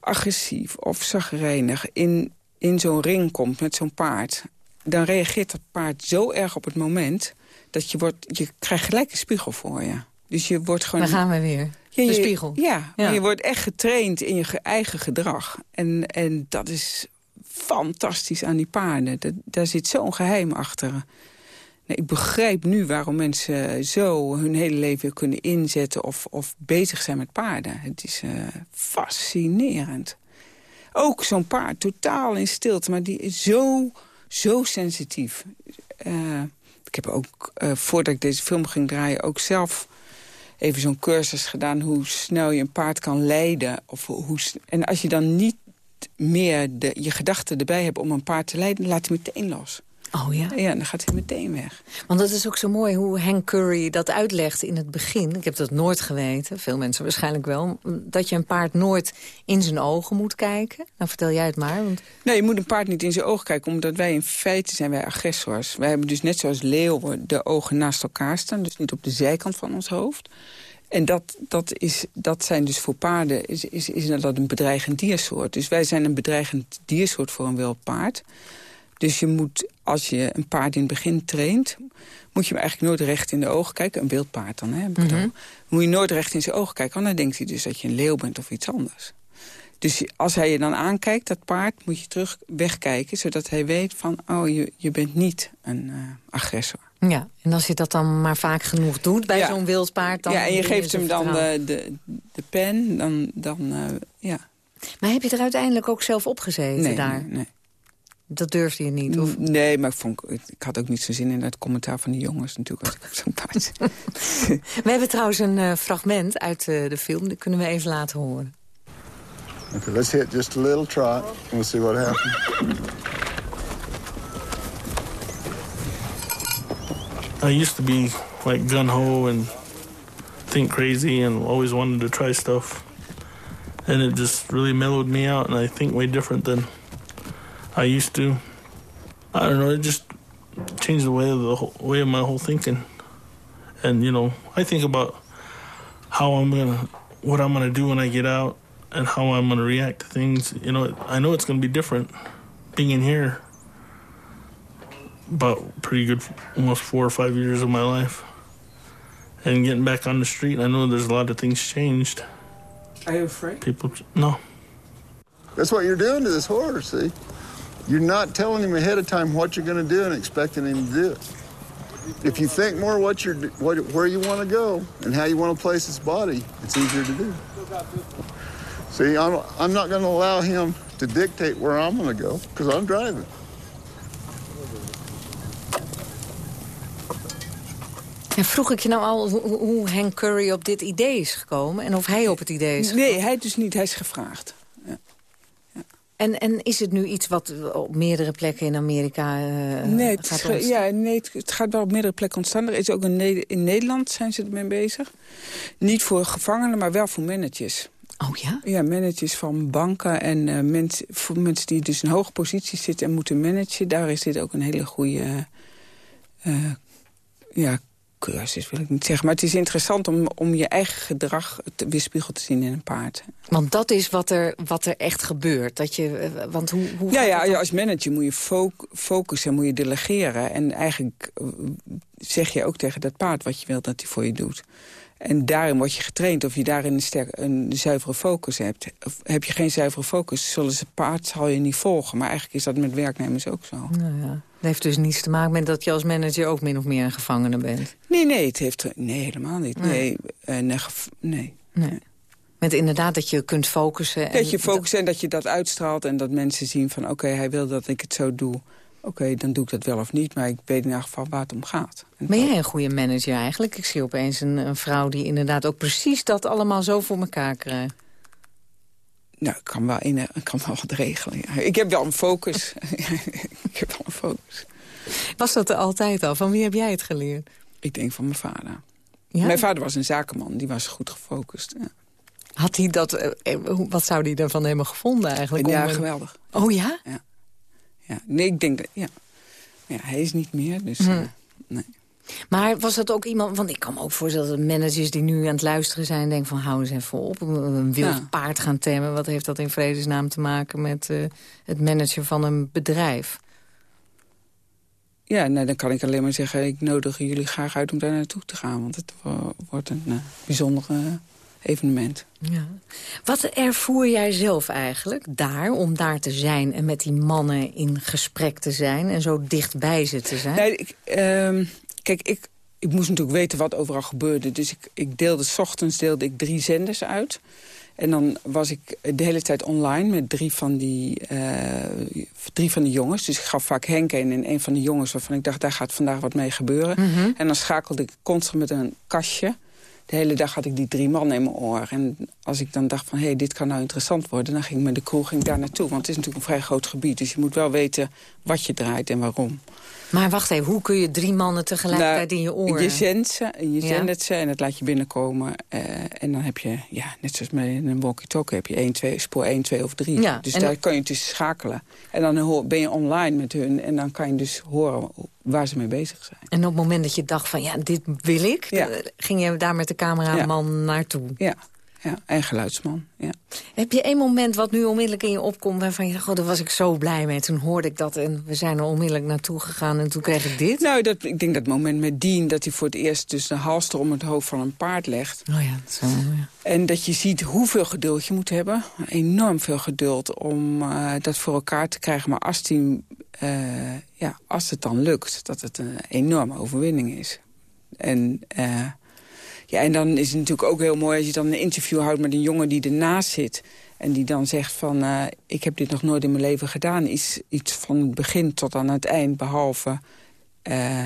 agressief of zagrijnig in, in zo'n ring komt met zo'n paard... dan reageert dat paard zo erg op het moment... dat je, wordt, je krijgt gelijk een spiegel voor je. Dus je wordt gewoon... Daar gaan we weer. de spiegel. Ja, ja. je wordt echt getraind in je eigen gedrag. En, en dat is fantastisch aan die paarden. Daar zit zo'n geheim achter. Ik begrijp nu waarom mensen zo hun hele leven kunnen inzetten... of, of bezig zijn met paarden. Het is uh, fascinerend. Ook zo'n paard, totaal in stilte, maar die is zo, zo sensitief. Uh, ik heb ook, uh, voordat ik deze film ging draaien... ook zelf even zo'n cursus gedaan... hoe snel je een paard kan leiden. Of hoe, en als je dan niet meer de, je gedachten erbij hebt om een paard te leiden... laat hij meteen los. Oh ja? Ja, dan gaat hij meteen weg. Want dat is ook zo mooi hoe Hank Curry dat uitlegt in het begin. Ik heb dat nooit geweten, veel mensen waarschijnlijk wel. Dat je een paard nooit in zijn ogen moet kijken. Nou, vertel jij het maar. Want... Nee, je moet een paard niet in zijn ogen kijken. Omdat wij in feite zijn wij agressors. Wij hebben dus net zoals leeuwen de ogen naast elkaar staan. Dus niet op de zijkant van ons hoofd. En dat, dat, is, dat zijn dus voor paarden is, is, is dat een bedreigend diersoort. Dus wij zijn een bedreigend diersoort voor een wild paard. Dus je moet, als je een paard in het begin traint... moet je hem eigenlijk nooit recht in de ogen kijken. Een wild paard dan, hè. Mm Moet je nooit recht in zijn ogen kijken, want dan denkt hij dus dat je een leeuw bent of iets anders. Dus als hij je dan aankijkt, dat paard, moet je terug wegkijken... zodat hij weet van, oh, je, je bent niet een uh, agressor. Ja, en als je dat dan maar vaak genoeg doet bij zo'n wild paard... Dan ja, en je geeft hem dan de, de, de, pen, dan, dan uh, ja. Maar heb je er uiteindelijk ook zelf opgezeten nee, daar? Nee, nee. Dat durfde je niet? Of? Nee, maar ik, vond, ik had ook niet zo zin in het commentaar van de jongens natuurlijk als ik op zo'n paard <laughs> We hebben trouwens een uh, fragment uit uh, de film, dat kunnen we even laten horen. Okay, let's hit just a little trot and we'll see what happens. I used to be like gun-ho and think crazy and always wanted to try stuff. And it just really mellowed me out and I think way different than I used to. I don't know, it just changed the way of the whole, way of my whole thinking. And you know, I think about how I'm gonna, what I'm gonna do when I get out, and how I'm gonna react to things. You know, I know it's gonna be different being in here. About pretty good, almost four or five years of my life, and getting back on the street. I know there's a lot of things changed. Are you afraid? People, no. That's what you're doing to this horse. See. You're not telling him ahead of time what you're going to do and expecting him to do it. If you think more what you're, what, where you want to go and how you want to place his body, it's easier to do. See, I'm, I'm not going to allow him to dictate where I'm going to go because I'm driving. En vroeg ik je nou al hoe, hoe Hank Curry op dit idee is gekomen... en of hij op het idee is gekomen? Nee, hij dus niet. Hij is gevraagd. En, en is het nu iets wat op meerdere plekken in Amerika uh, nee, het gaat Ja, nee, het, gaat wel op meerdere plekken ontstaan. Er is ook een, in Nederland zijn ze ermee bezig. Niet voor gevangenen, maar wel voor managers. Oh ja? Ja, managers van banken en uh, mens, voor mensen die dus in hoge posities zitten en moeten managen. Daar is dit ook een hele goede uh, ja, cursus, wil ik niet zeggen. Maar het is interessant om, om je eigen gedrag te, weerspiegeld te zien in een paard. Want dat is wat er, wat er echt gebeurt. Dat je, eh, want hoe, hoe ja, ja, als manager moet je focussen, moet je delegeren. En eigenlijk eh, zeg je ook tegen dat paard wat je wilt dat hij voor je doet. En daarin word je getraind of je daarin een, sterk, een zuivere focus hebt. Of heb je geen zuivere focus, zullen ze paard zal je niet volgen. Maar eigenlijk is dat met werknemers ook zo. Nou ja. Het heeft dus niets te maken met dat je als manager ook min of meer een gevangene bent. Nee, nee, het heeft, nee helemaal niet. Nee, nee. nee. nee. Met inderdaad dat je kunt focussen. Dat je focussen en dat je dat uitstraalt en dat mensen zien van... oké, hij wil dat ik het zo doe. Oké, dan doe ik dat wel of niet, maar ik weet in ieder geval waar het om gaat. Ben jij een goede manager eigenlijk? Ik zie opeens een, een vrouw die inderdaad ook precies dat allemaal zo voor elkaar krijgt. Nou, ik kan wel, in, ik kan wel wat regelen. Ja. Ik heb wel een focus. <laughs> ik heb wel een focus. Was dat er altijd al? Van wie heb jij het geleerd? Ik denk van mijn vader. Ja? Mijn vader was een zakenman, die was goed gefocust. Ja. Had hij dat, eh, eh, wat zou hij ervan hebben gevonden eigenlijk? Ja, geweldig. Oh ja? Ja. Ja. Nee, ik denk dat, ja. ja. Hij is niet meer, dus hm. uh, nee. Maar was dat ook iemand... Want ik kan me ook voorstellen dat managers die nu aan het luisteren zijn... denken van hou eens even op, een wild ja. paard gaan temmen. Wat heeft dat in vredesnaam te maken met uh, het managen van een bedrijf? Ja, nou, dan kan ik alleen maar zeggen... ik nodig jullie graag uit om daar naartoe te gaan. Want het wordt een uh, bijzondere evenement. Ja. Wat ervoer jij zelf eigenlijk daar, om daar te zijn... en met die mannen in gesprek te zijn en zo dicht bij ze te zijn? Nee, ik, uh, kijk, ik, ik moest natuurlijk weten wat overal gebeurde. Dus ik, ik deelde, s ochtends deelde ik drie zenders uit... En dan was ik de hele tijd online met drie van die, uh, drie van die jongens. Dus ik gaf vaak Henk een en een van de jongens waarvan ik dacht... daar gaat vandaag wat mee gebeuren. Mm -hmm. En dan schakelde ik constant met een kastje. De hele dag had ik die drie man in mijn oor. En als ik dan dacht van, hé, hey, dit kan nou interessant worden... dan ging ik met de crew ging daar naartoe. Want het is natuurlijk een vrij groot gebied. Dus je moet wel weten wat je draait en waarom. Maar wacht even, hoe kun je drie mannen tegelijkertijd nou, in je oren? Je zendt ze, je zendt het ze en dat laat je binnenkomen. Uh, en dan heb je, ja, net zoals met een walkie-talkie... heb je 1, 2, spoor 1, 2 of 3. Ja, dus daar dan... kan je tussen schakelen. En dan ben je online met hun en dan kan je dus horen waar ze mee bezig zijn. En op het moment dat je dacht van, ja, dit wil ik... Ja. ging je daar met de cameraman ja. naartoe? Ja ja, en geluidsman. Ja. Heb je één moment wat nu onmiddellijk in je opkomt... waarvan je dacht, oh, daar was ik zo blij mee. Toen hoorde ik dat en we zijn er onmiddellijk naartoe gegaan... en toen kreeg ik dit? Nou, dat, ik denk dat moment met Dean... dat hij voor het eerst dus de halster om het hoofd van een paard legt. Oh ja, dat is wel ja. En dat je ziet hoeveel geduld je moet hebben. Enorm veel geduld om uh, dat voor elkaar te krijgen. Maar als, die, uh, ja, als het dan lukt, dat het een enorme overwinning is. En... Uh, ja, en dan is het natuurlijk ook heel mooi als je dan een interview houdt met een jongen die ernaast zit. En die dan zegt van, uh, ik heb dit nog nooit in mijn leven gedaan. Iets, iets van het begin tot aan het eind, behalve uh,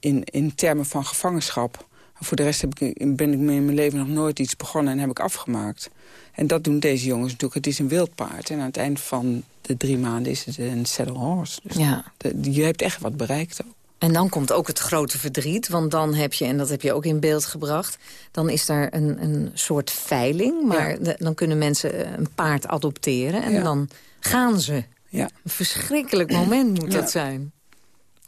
in, in termen van gevangenschap. Voor de rest heb ik, ben ik in mijn leven nog nooit iets begonnen en heb ik afgemaakt. En dat doen deze jongens natuurlijk. Het is een wildpaard. En aan het eind van de drie maanden is het een saddle horse. Dus ja. de, je hebt echt wat bereikt ook. En dan komt ook het grote verdriet, want dan heb je, en dat heb je ook in beeld gebracht... dan is daar een, een soort veiling, maar ja. de, dan kunnen mensen een paard adopteren... en ja. dan gaan ze. Ja. Een verschrikkelijk moment moet dat zijn.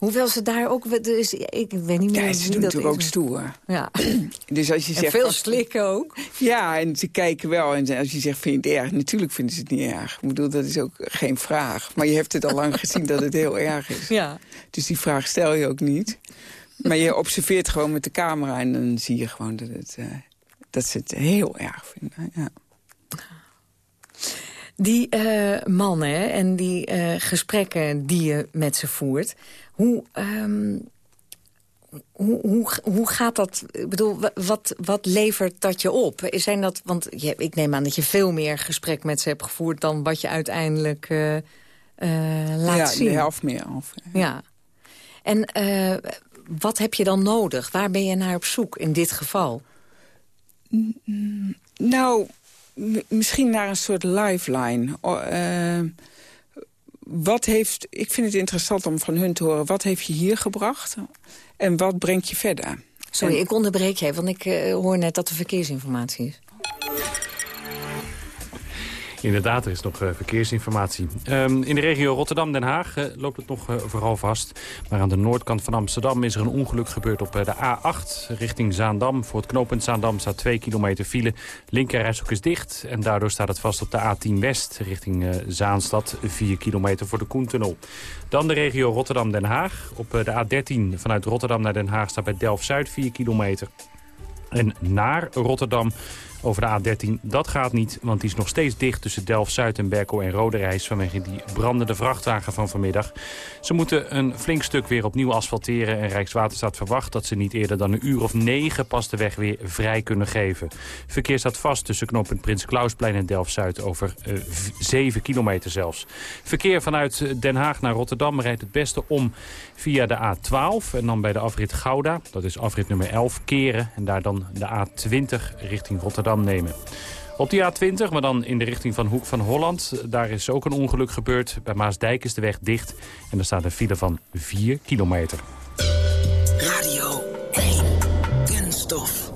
Hoewel ze daar ook... Dus, ik weet niet meer ja, ze doen natuurlijk ook stoer. Ja. <clears throat> dus als je zegt, en veel slikken ook. Ja, en ze kijken wel. En als je zegt, vind je het erg? Natuurlijk vinden ze het niet erg. Ik bedoel, dat is ook geen vraag. Maar je hebt het al lang gezien dat het heel erg is. Ja. Dus die vraag stel je ook niet. Maar je observeert gewoon met de camera... en dan zie je gewoon dat, het, uh, dat ze het heel erg vinden. Ja. Die uh, mannen en die uh, gesprekken die je met ze voert... Hoe, um, hoe, hoe, hoe gaat dat? Ik bedoel, wat, wat levert dat je op? Zijn dat, want je, ik neem aan dat je veel meer gesprek met ze hebt gevoerd... dan wat je uiteindelijk uh, laat ja, zien. Ja, de helft meer. Of, ja. ja. En wat heb je dan nodig? Waar ben je naar op zoek in dit geval? Nou, misschien naar een soort lifeline. Uh, wat heeft, ik vind het interessant om van hun te horen... wat heeft je hier gebracht en wat brengt je verder? Sorry, en, ik onderbreek je, want ik uh, hoor net dat er verkeersinformatie is. Inderdaad, er is nog uh, verkeersinformatie. Um, in de regio Rotterdam-Den Haag uh, loopt het nog uh, vooral vast. Maar aan de noordkant van Amsterdam is er een ongeluk gebeurd op de A8 richting Zaandam. Voor het knooppunt Zaandam staat 2 kilometer file. Linkerrijstrook is dicht en daardoor staat het vast op de A10 West richting Zaanstad. 4 kilometer voor de Koentunnel. Dan de regio Rotterdam-Den Haag. Op de A13 vanuit Rotterdam naar Den Haag staat bij Delft-Zuid 4 kilometer. En naar Rotterdam over de A13. Dat gaat niet, want die is nog steeds dicht tussen Delft-Zuid en Berkel en Roderijs... vanwege die brandende vrachtwagen van vanmiddag. Ze moeten een flink stuk weer opnieuw asfalteren... en Rijkswaterstaat verwacht dat ze niet eerder dan een uur of negen... pas de weg weer vrij kunnen geven. Verkeer staat vast tussen knooppunt Prins Klausplein en Delft-Zuid... over uh, 7 kilometer zelfs. Verkeer vanuit Den Haag naar Rotterdam rijdt het beste om via de A12... en dan bij de afrit Gouda, dat is afrit nummer 11, keren... en daar dan de A20 richting Rotterdam nemen. Op die A20, maar dan in de richting van Hoek van Holland... daar is ook een ongeluk gebeurd. Bij Maasdijk is de weg dicht en er staat een file van 4 kilometer. Radio 1, Kunststof.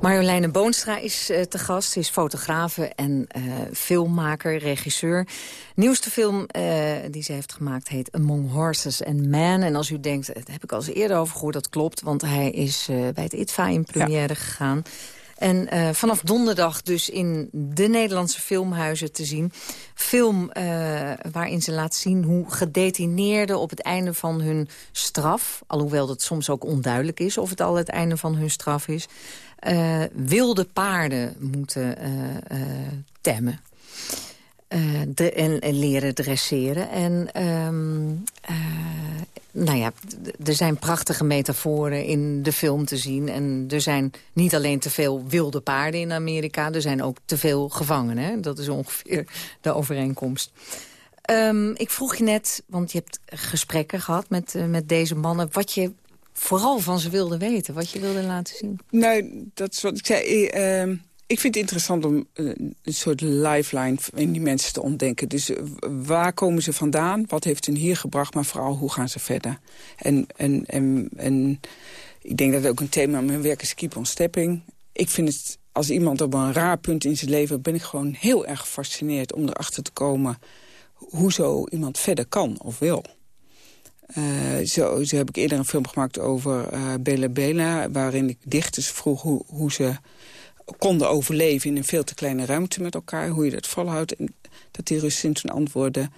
Marjoleine Boonstra is uh, te gast. Ze is fotografe en uh, filmmaker, regisseur. Nieuwste film uh, die ze heeft gemaakt heet Among Horses and Men. En als u denkt, daar heb ik al eens eerder over gehoord, dat klopt. Want hij is bij het ITVA in première ja. gegaan. En uh, vanaf donderdag dus in de Nederlandse filmhuizen te zien. Film uh, waarin ze laat zien hoe gedetineerden op het einde van hun straf... alhoewel dat soms ook onduidelijk is of het al het einde van hun straf is... Uh, wilde paarden moeten temmen. De, en, en, leren dresseren. En um, nou ja, er zijn prachtige metaforen in de film te zien. En er zijn niet alleen te veel wilde paarden in Amerika... er zijn ook te veel gevangenen. Dat is ongeveer de overeenkomst. Um, ik vroeg je net, want je hebt gesprekken gehad met, uh, met deze mannen... wat je vooral van ze wilde weten, wat je wilde laten zien. Nou, dat is wat ik zei... Uh, ik vind het interessant om uh, een soort lifeline in die mensen te ontdenken. Dus uh, waar komen ze vandaan? Wat heeft hen hier gebracht? Maar vooral, hoe gaan ze verder? En, en, en, en ik denk dat ook een thema mijn werk is keep on stepping. Ik vind het, als iemand op een raar punt in zijn leven... ben ik gewoon heel erg gefascineerd om erachter te komen... hoe zo iemand verder kan of wil. Uh, zo, zo heb ik eerder een film gemaakt over Bela Bela... waarin ik dichters vroeg hoe, hoe ze konden overleven in een veel te kleine ruimte met elkaar. Hoe je dat volhoudt. En dat die Russen toen antwoordden...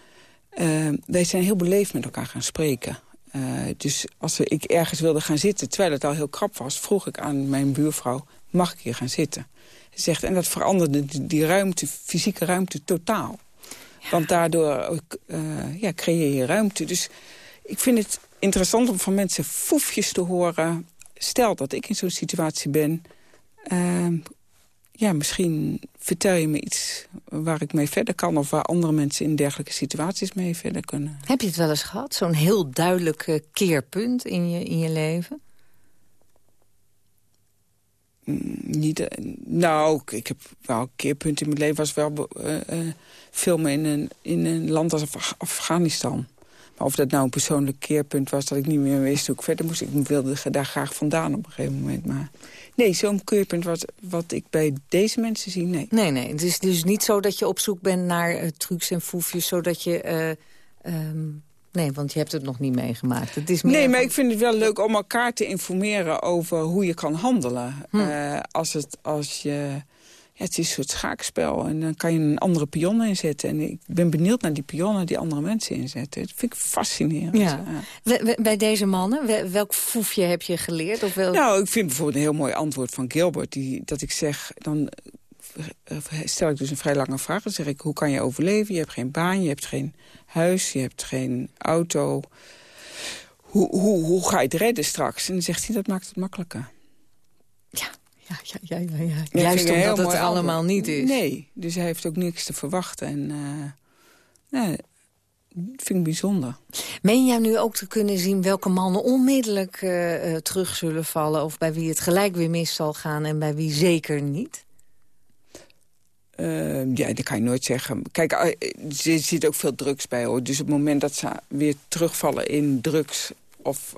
Uh, wij zijn heel beleefd met elkaar gaan spreken. Uh, dus als we, ik ergens wilde gaan zitten, terwijl het al heel krap was... vroeg ik aan mijn buurvrouw, mag ik hier gaan zitten? Ze zegt, en dat veranderde die, die ruimte, fysieke ruimte totaal. Ja. Want daardoor uh, ja, creëer je ruimte. Dus ik vind het interessant om van mensen foefjes te horen. Stel dat ik in zo'n situatie ben... Uh, ja, misschien vertel je me iets waar ik mee verder kan... of waar andere mensen in dergelijke situaties mee verder kunnen. Heb je het wel eens gehad? Zo'n heel duidelijk uh, keerpunt in je, in je leven? Mm, niet, uh, nou, ik heb wel een keerpunt in mijn leven... was wel uh, filmen in een, in een land als Af Afghanistan. Maar of dat nou een persoonlijk keerpunt was... dat ik niet meer wist hoe ik verder moest. Ik wilde daar graag vandaan op een gegeven moment. Maar nee, zo'n keerpunt wat, wat ik bij deze mensen zie, nee. Nee, nee. Het is dus niet zo dat je op zoek bent naar uh, trucs en foefjes... zodat je... Uh, um, nee, want je hebt het nog niet meegemaakt. Het is meer nee, maar van... ik vind het wel leuk om elkaar te informeren... over hoe je kan handelen. Hm. Uh, als, het, als je ja, het is een soort schaakspel. En dan kan je een andere pion inzetten. En ik ben benieuwd naar die pionnen die andere mensen inzetten. Dat vind ik fascinerend. Ja. ja. Bij deze mannen, welk foefje heb je geleerd? Of welk... Nou, ik vind bijvoorbeeld een heel mooi antwoord van Gilbert. Die, dat ik zeg, dan eh, stel ik dus een vrij lange vraag. Dan zeg ik, hoe kan je overleven? Je hebt geen baan, je hebt geen huis, je hebt geen auto. Hoe, hoe, hoe ga je het redden straks? En dan zegt hij, dat maakt het makkelijker. Ja, ja, ja, ja, ja. ja. Juist omdat het er allemaal niet is. Nee, dus hij heeft ook niks te verwachten. En uh, ja, vind ik bijzonder. Meen jij nu ook te kunnen zien welke mannen onmiddellijk uh, uh, terug zullen vallen... of bij wie het gelijk weer mis zal gaan en bij wie zeker niet? Uh, ja, dat kan je nooit zeggen. Kijk, er zit ook veel drugs bij, hoor. Dus op het moment dat ze weer terugvallen in drugs... of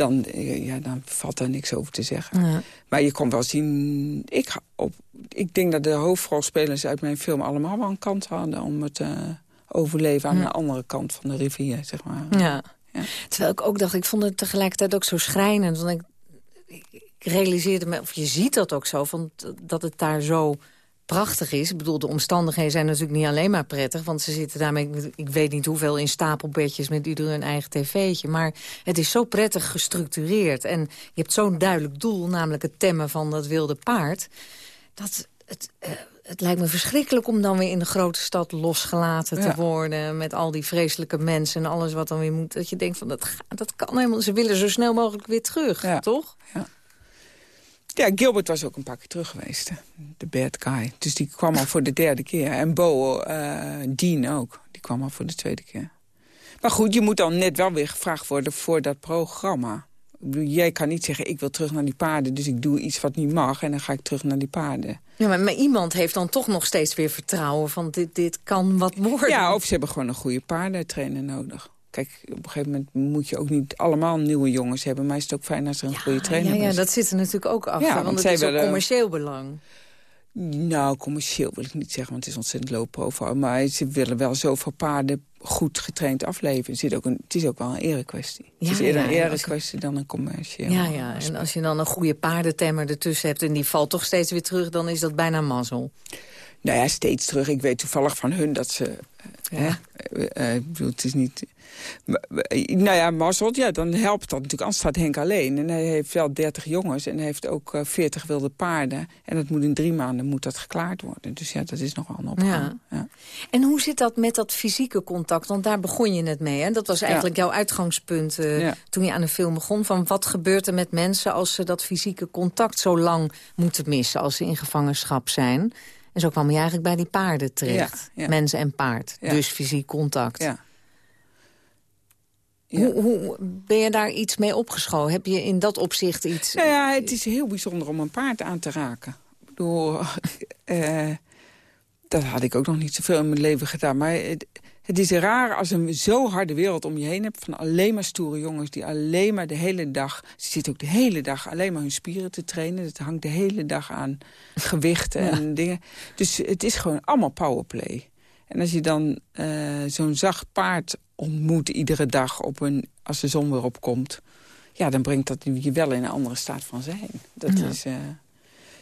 dan, ja, dan valt er niks over te zeggen. Ja. Maar je kon wel zien... Ik, op, ik denk dat de hoofdrolspelers uit mijn film allemaal wel een kant hadden... om het te uh, overleven aan ja. de andere kant van de rivier, zeg maar. Ja. ja. Terwijl ik ook dacht, ik vond het tegelijkertijd ook zo schrijnend. Want ik, ik realiseerde me, of je ziet dat ook zo... Van, dat het daar zo prachtig is. Ik bedoel, de omstandigheden zijn natuurlijk niet alleen maar prettig... want ze zitten daarmee, ik weet niet hoeveel, in stapelbedjes... met ieder een eigen tv'tje. Maar het is zo prettig gestructureerd. En je hebt zo'n duidelijk doel, namelijk het temmen van dat wilde paard... dat het, uh, het lijkt me verschrikkelijk om dan weer in de grote stad losgelaten Ja. te worden. Met al die vreselijke mensen en alles wat dan weer moet. Dat je denkt van dat, dat kan helemaal. Ze willen zo snel mogelijk weer terug, toch? Ja, Gilbert was ook een paar keer terug geweest. De bad guy. Dus die kwam al voor de derde keer. En Bo, eh, Dean ook. Die kwam al voor de tweede keer. Maar goed, je moet dan net wel weer gevraagd worden voor dat programma. Jij kan niet zeggen, ik wil terug naar die paarden... dus ik doe iets wat niet mag en dan ga ik terug naar die paarden. Ja, maar, maar iemand heeft dan toch nog steeds weer vertrouwen van dit, dit kan wat worden. Ja, of ze hebben gewoon een goede paardentrainer nodig. Kijk, op een gegeven moment moet je ook niet allemaal nieuwe jongens hebben... maar is het ook fijn als er een goede trainer ja, ja, is. dat zit er natuurlijk ook achter. Ja, want, het zij is ook commercieel belang. Nou, commercieel wil ik niet zeggen, want het is ontzettend low profile. Maar ze willen wel zoveel paarden goed getraind afleveren. Het, zit ook een, het is ook wel een erekwestie. Ja, het is eerder ja, een ja, erekwestie dan een commercieel. Ja, ja, en als je dan een goede paardentemmer ertussen hebt... en die valt toch steeds weer terug, dan is dat bijna mazzel. Nou ja, steeds terug. Ik weet toevallig van hun dat ze... Hè, eh, eh, ik bedoel, het is niet... Eh, nou ja, mazzel, ja, dan helpt dat natuurlijk. Anders staat Henk alleen. En hij heeft wel 30 jongens en hij heeft ook eh, 40 wilde paarden. En dat moet in drie maanden moet dat geklaard worden. Dus ja, dat is nogal een opgave. Ja. Ja. En hoe zit dat met dat fysieke contact? Want daar begon je net mee. Hè? Dat was eigenlijk jouw uitgangspunt eh, toen je aan de film begon. Van wat gebeurt er met mensen als ze dat fysieke contact zo lang moeten missen... als ze in gevangenschap zijn? En zo kwam je eigenlijk bij die paarden terecht. Ja, ja. Mens en paard. Ja. Dus fysiek contact. Ja. Hoe, hoe ben je daar iets mee opgeschoven? Heb je in dat opzicht iets... Nou ja, het is heel bijzonder om een paard aan te raken. Ik bedoel, <laughs> eh, dat had ik ook nog niet zoveel in mijn leven gedaan. Maar het, het is raar als een zo harde wereld om je heen hebt... van alleen maar stoere jongens die alleen maar de hele dag... ze zitten ook de hele dag alleen maar hun spieren te trainen. Het hangt de hele dag aan gewichten en dingen. Dus het is gewoon allemaal powerplay. En als je dan eh, zo'n zacht paard ontmoet iedere dag... Op een, als de zon weer opkomt... ja, dan brengt dat je wel in een andere staat van zijn. Dat Ja. is... eh,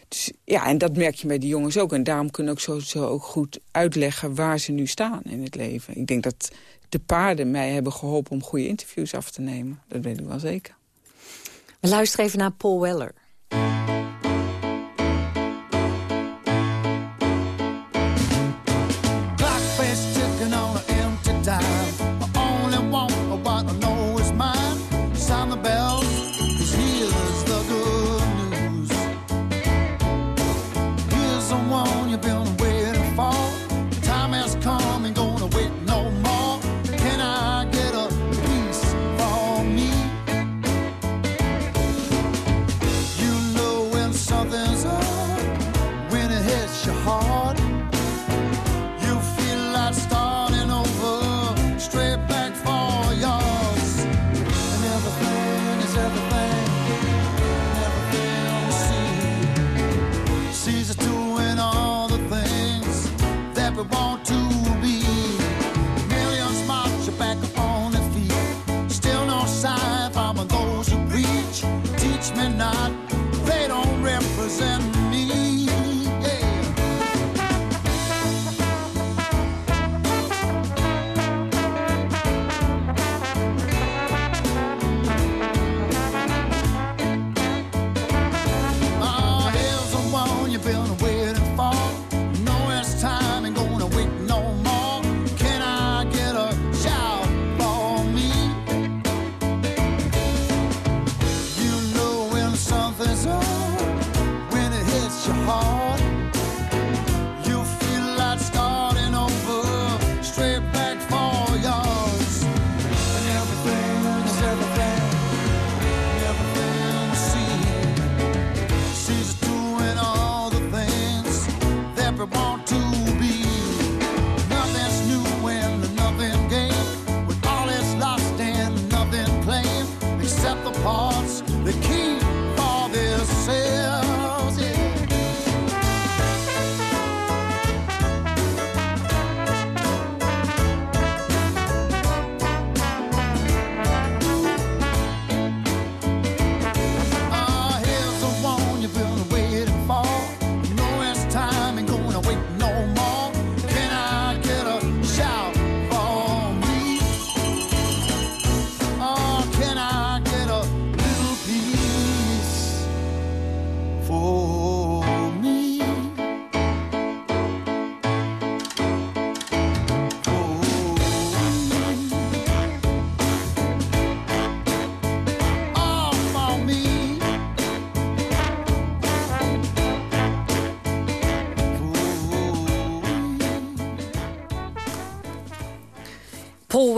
dus, ja, en dat merk je bij die jongens ook. En daarom kunnen ook zo, zo ook goed uitleggen waar ze nu staan in het leven. Ik denk dat de paarden mij hebben geholpen om goede interviews af te nemen. Dat weet ik wel zeker. We luisteren even naar Paul Weller.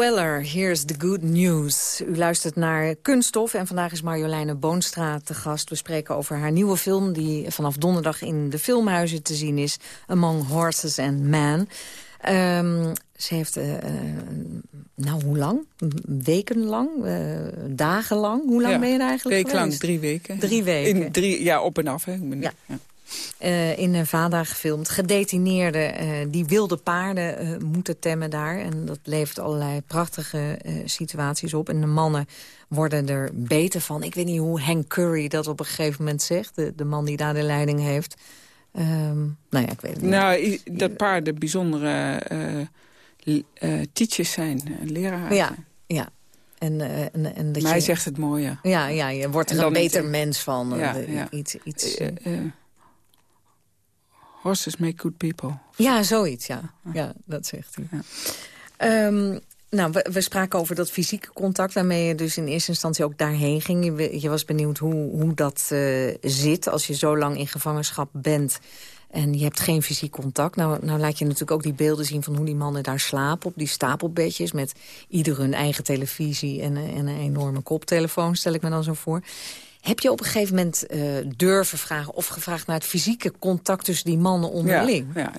Weller, here's the good news. U luistert naar Kunststof en vandaag is Marjoleine Boonstra te gast. We spreken over haar nieuwe film die vanaf donderdag in de filmhuizen te zien is. Among Horses and Men. Um, ze heeft, uh, nou hoe lang? Wekenlang? Uh, dagenlang? Hoe lang ja, ben je er eigenlijk wekenlang, geweest? drie weken. Drie weken. In drie, ja, op en af. Hè. Ja. Uh, in Nevada gefilmd. Gedetineerden uh, die wilde paarden uh, moeten temmen daar. En dat levert allerlei prachtige situaties op. En de mannen worden er beter van. Ik weet niet hoe Hank Curry dat op een gegeven moment zegt. De, de man die daar de leiding heeft. Um, nou ja, ik weet het niet. Nou, dat paarden bijzondere teachers zijn. leraren Ja, ja. En, en, en dat maar je, hij zegt het mooi, ja. Ja, je wordt er En een beter het- mens van. Ja, ja. Iets, iets, Eh, eh, horses make good people. Ja, zoiets, ja. Ja, dat zegt hij. Ehm, nou, we, we spraken over dat fysieke contact... waarmee je dus in eerste instantie ook daarheen ging. Je, was benieuwd hoe, hoe dat eh, zit als je zo lang in gevangenschap bent... en je hebt geen fysiek contact. Nou, nou laat je natuurlijk ook die beelden zien van hoe die mannen daar slapen... op die stapelbedjes met ieder hun eigen televisie... en, een- en een enorme koptelefoon, stel ik me dan zo voor... Heb je op een gegeven moment eh, durven vragen of gevraagd naar het fysieke contact tussen die mannen onderling? Ja, ja.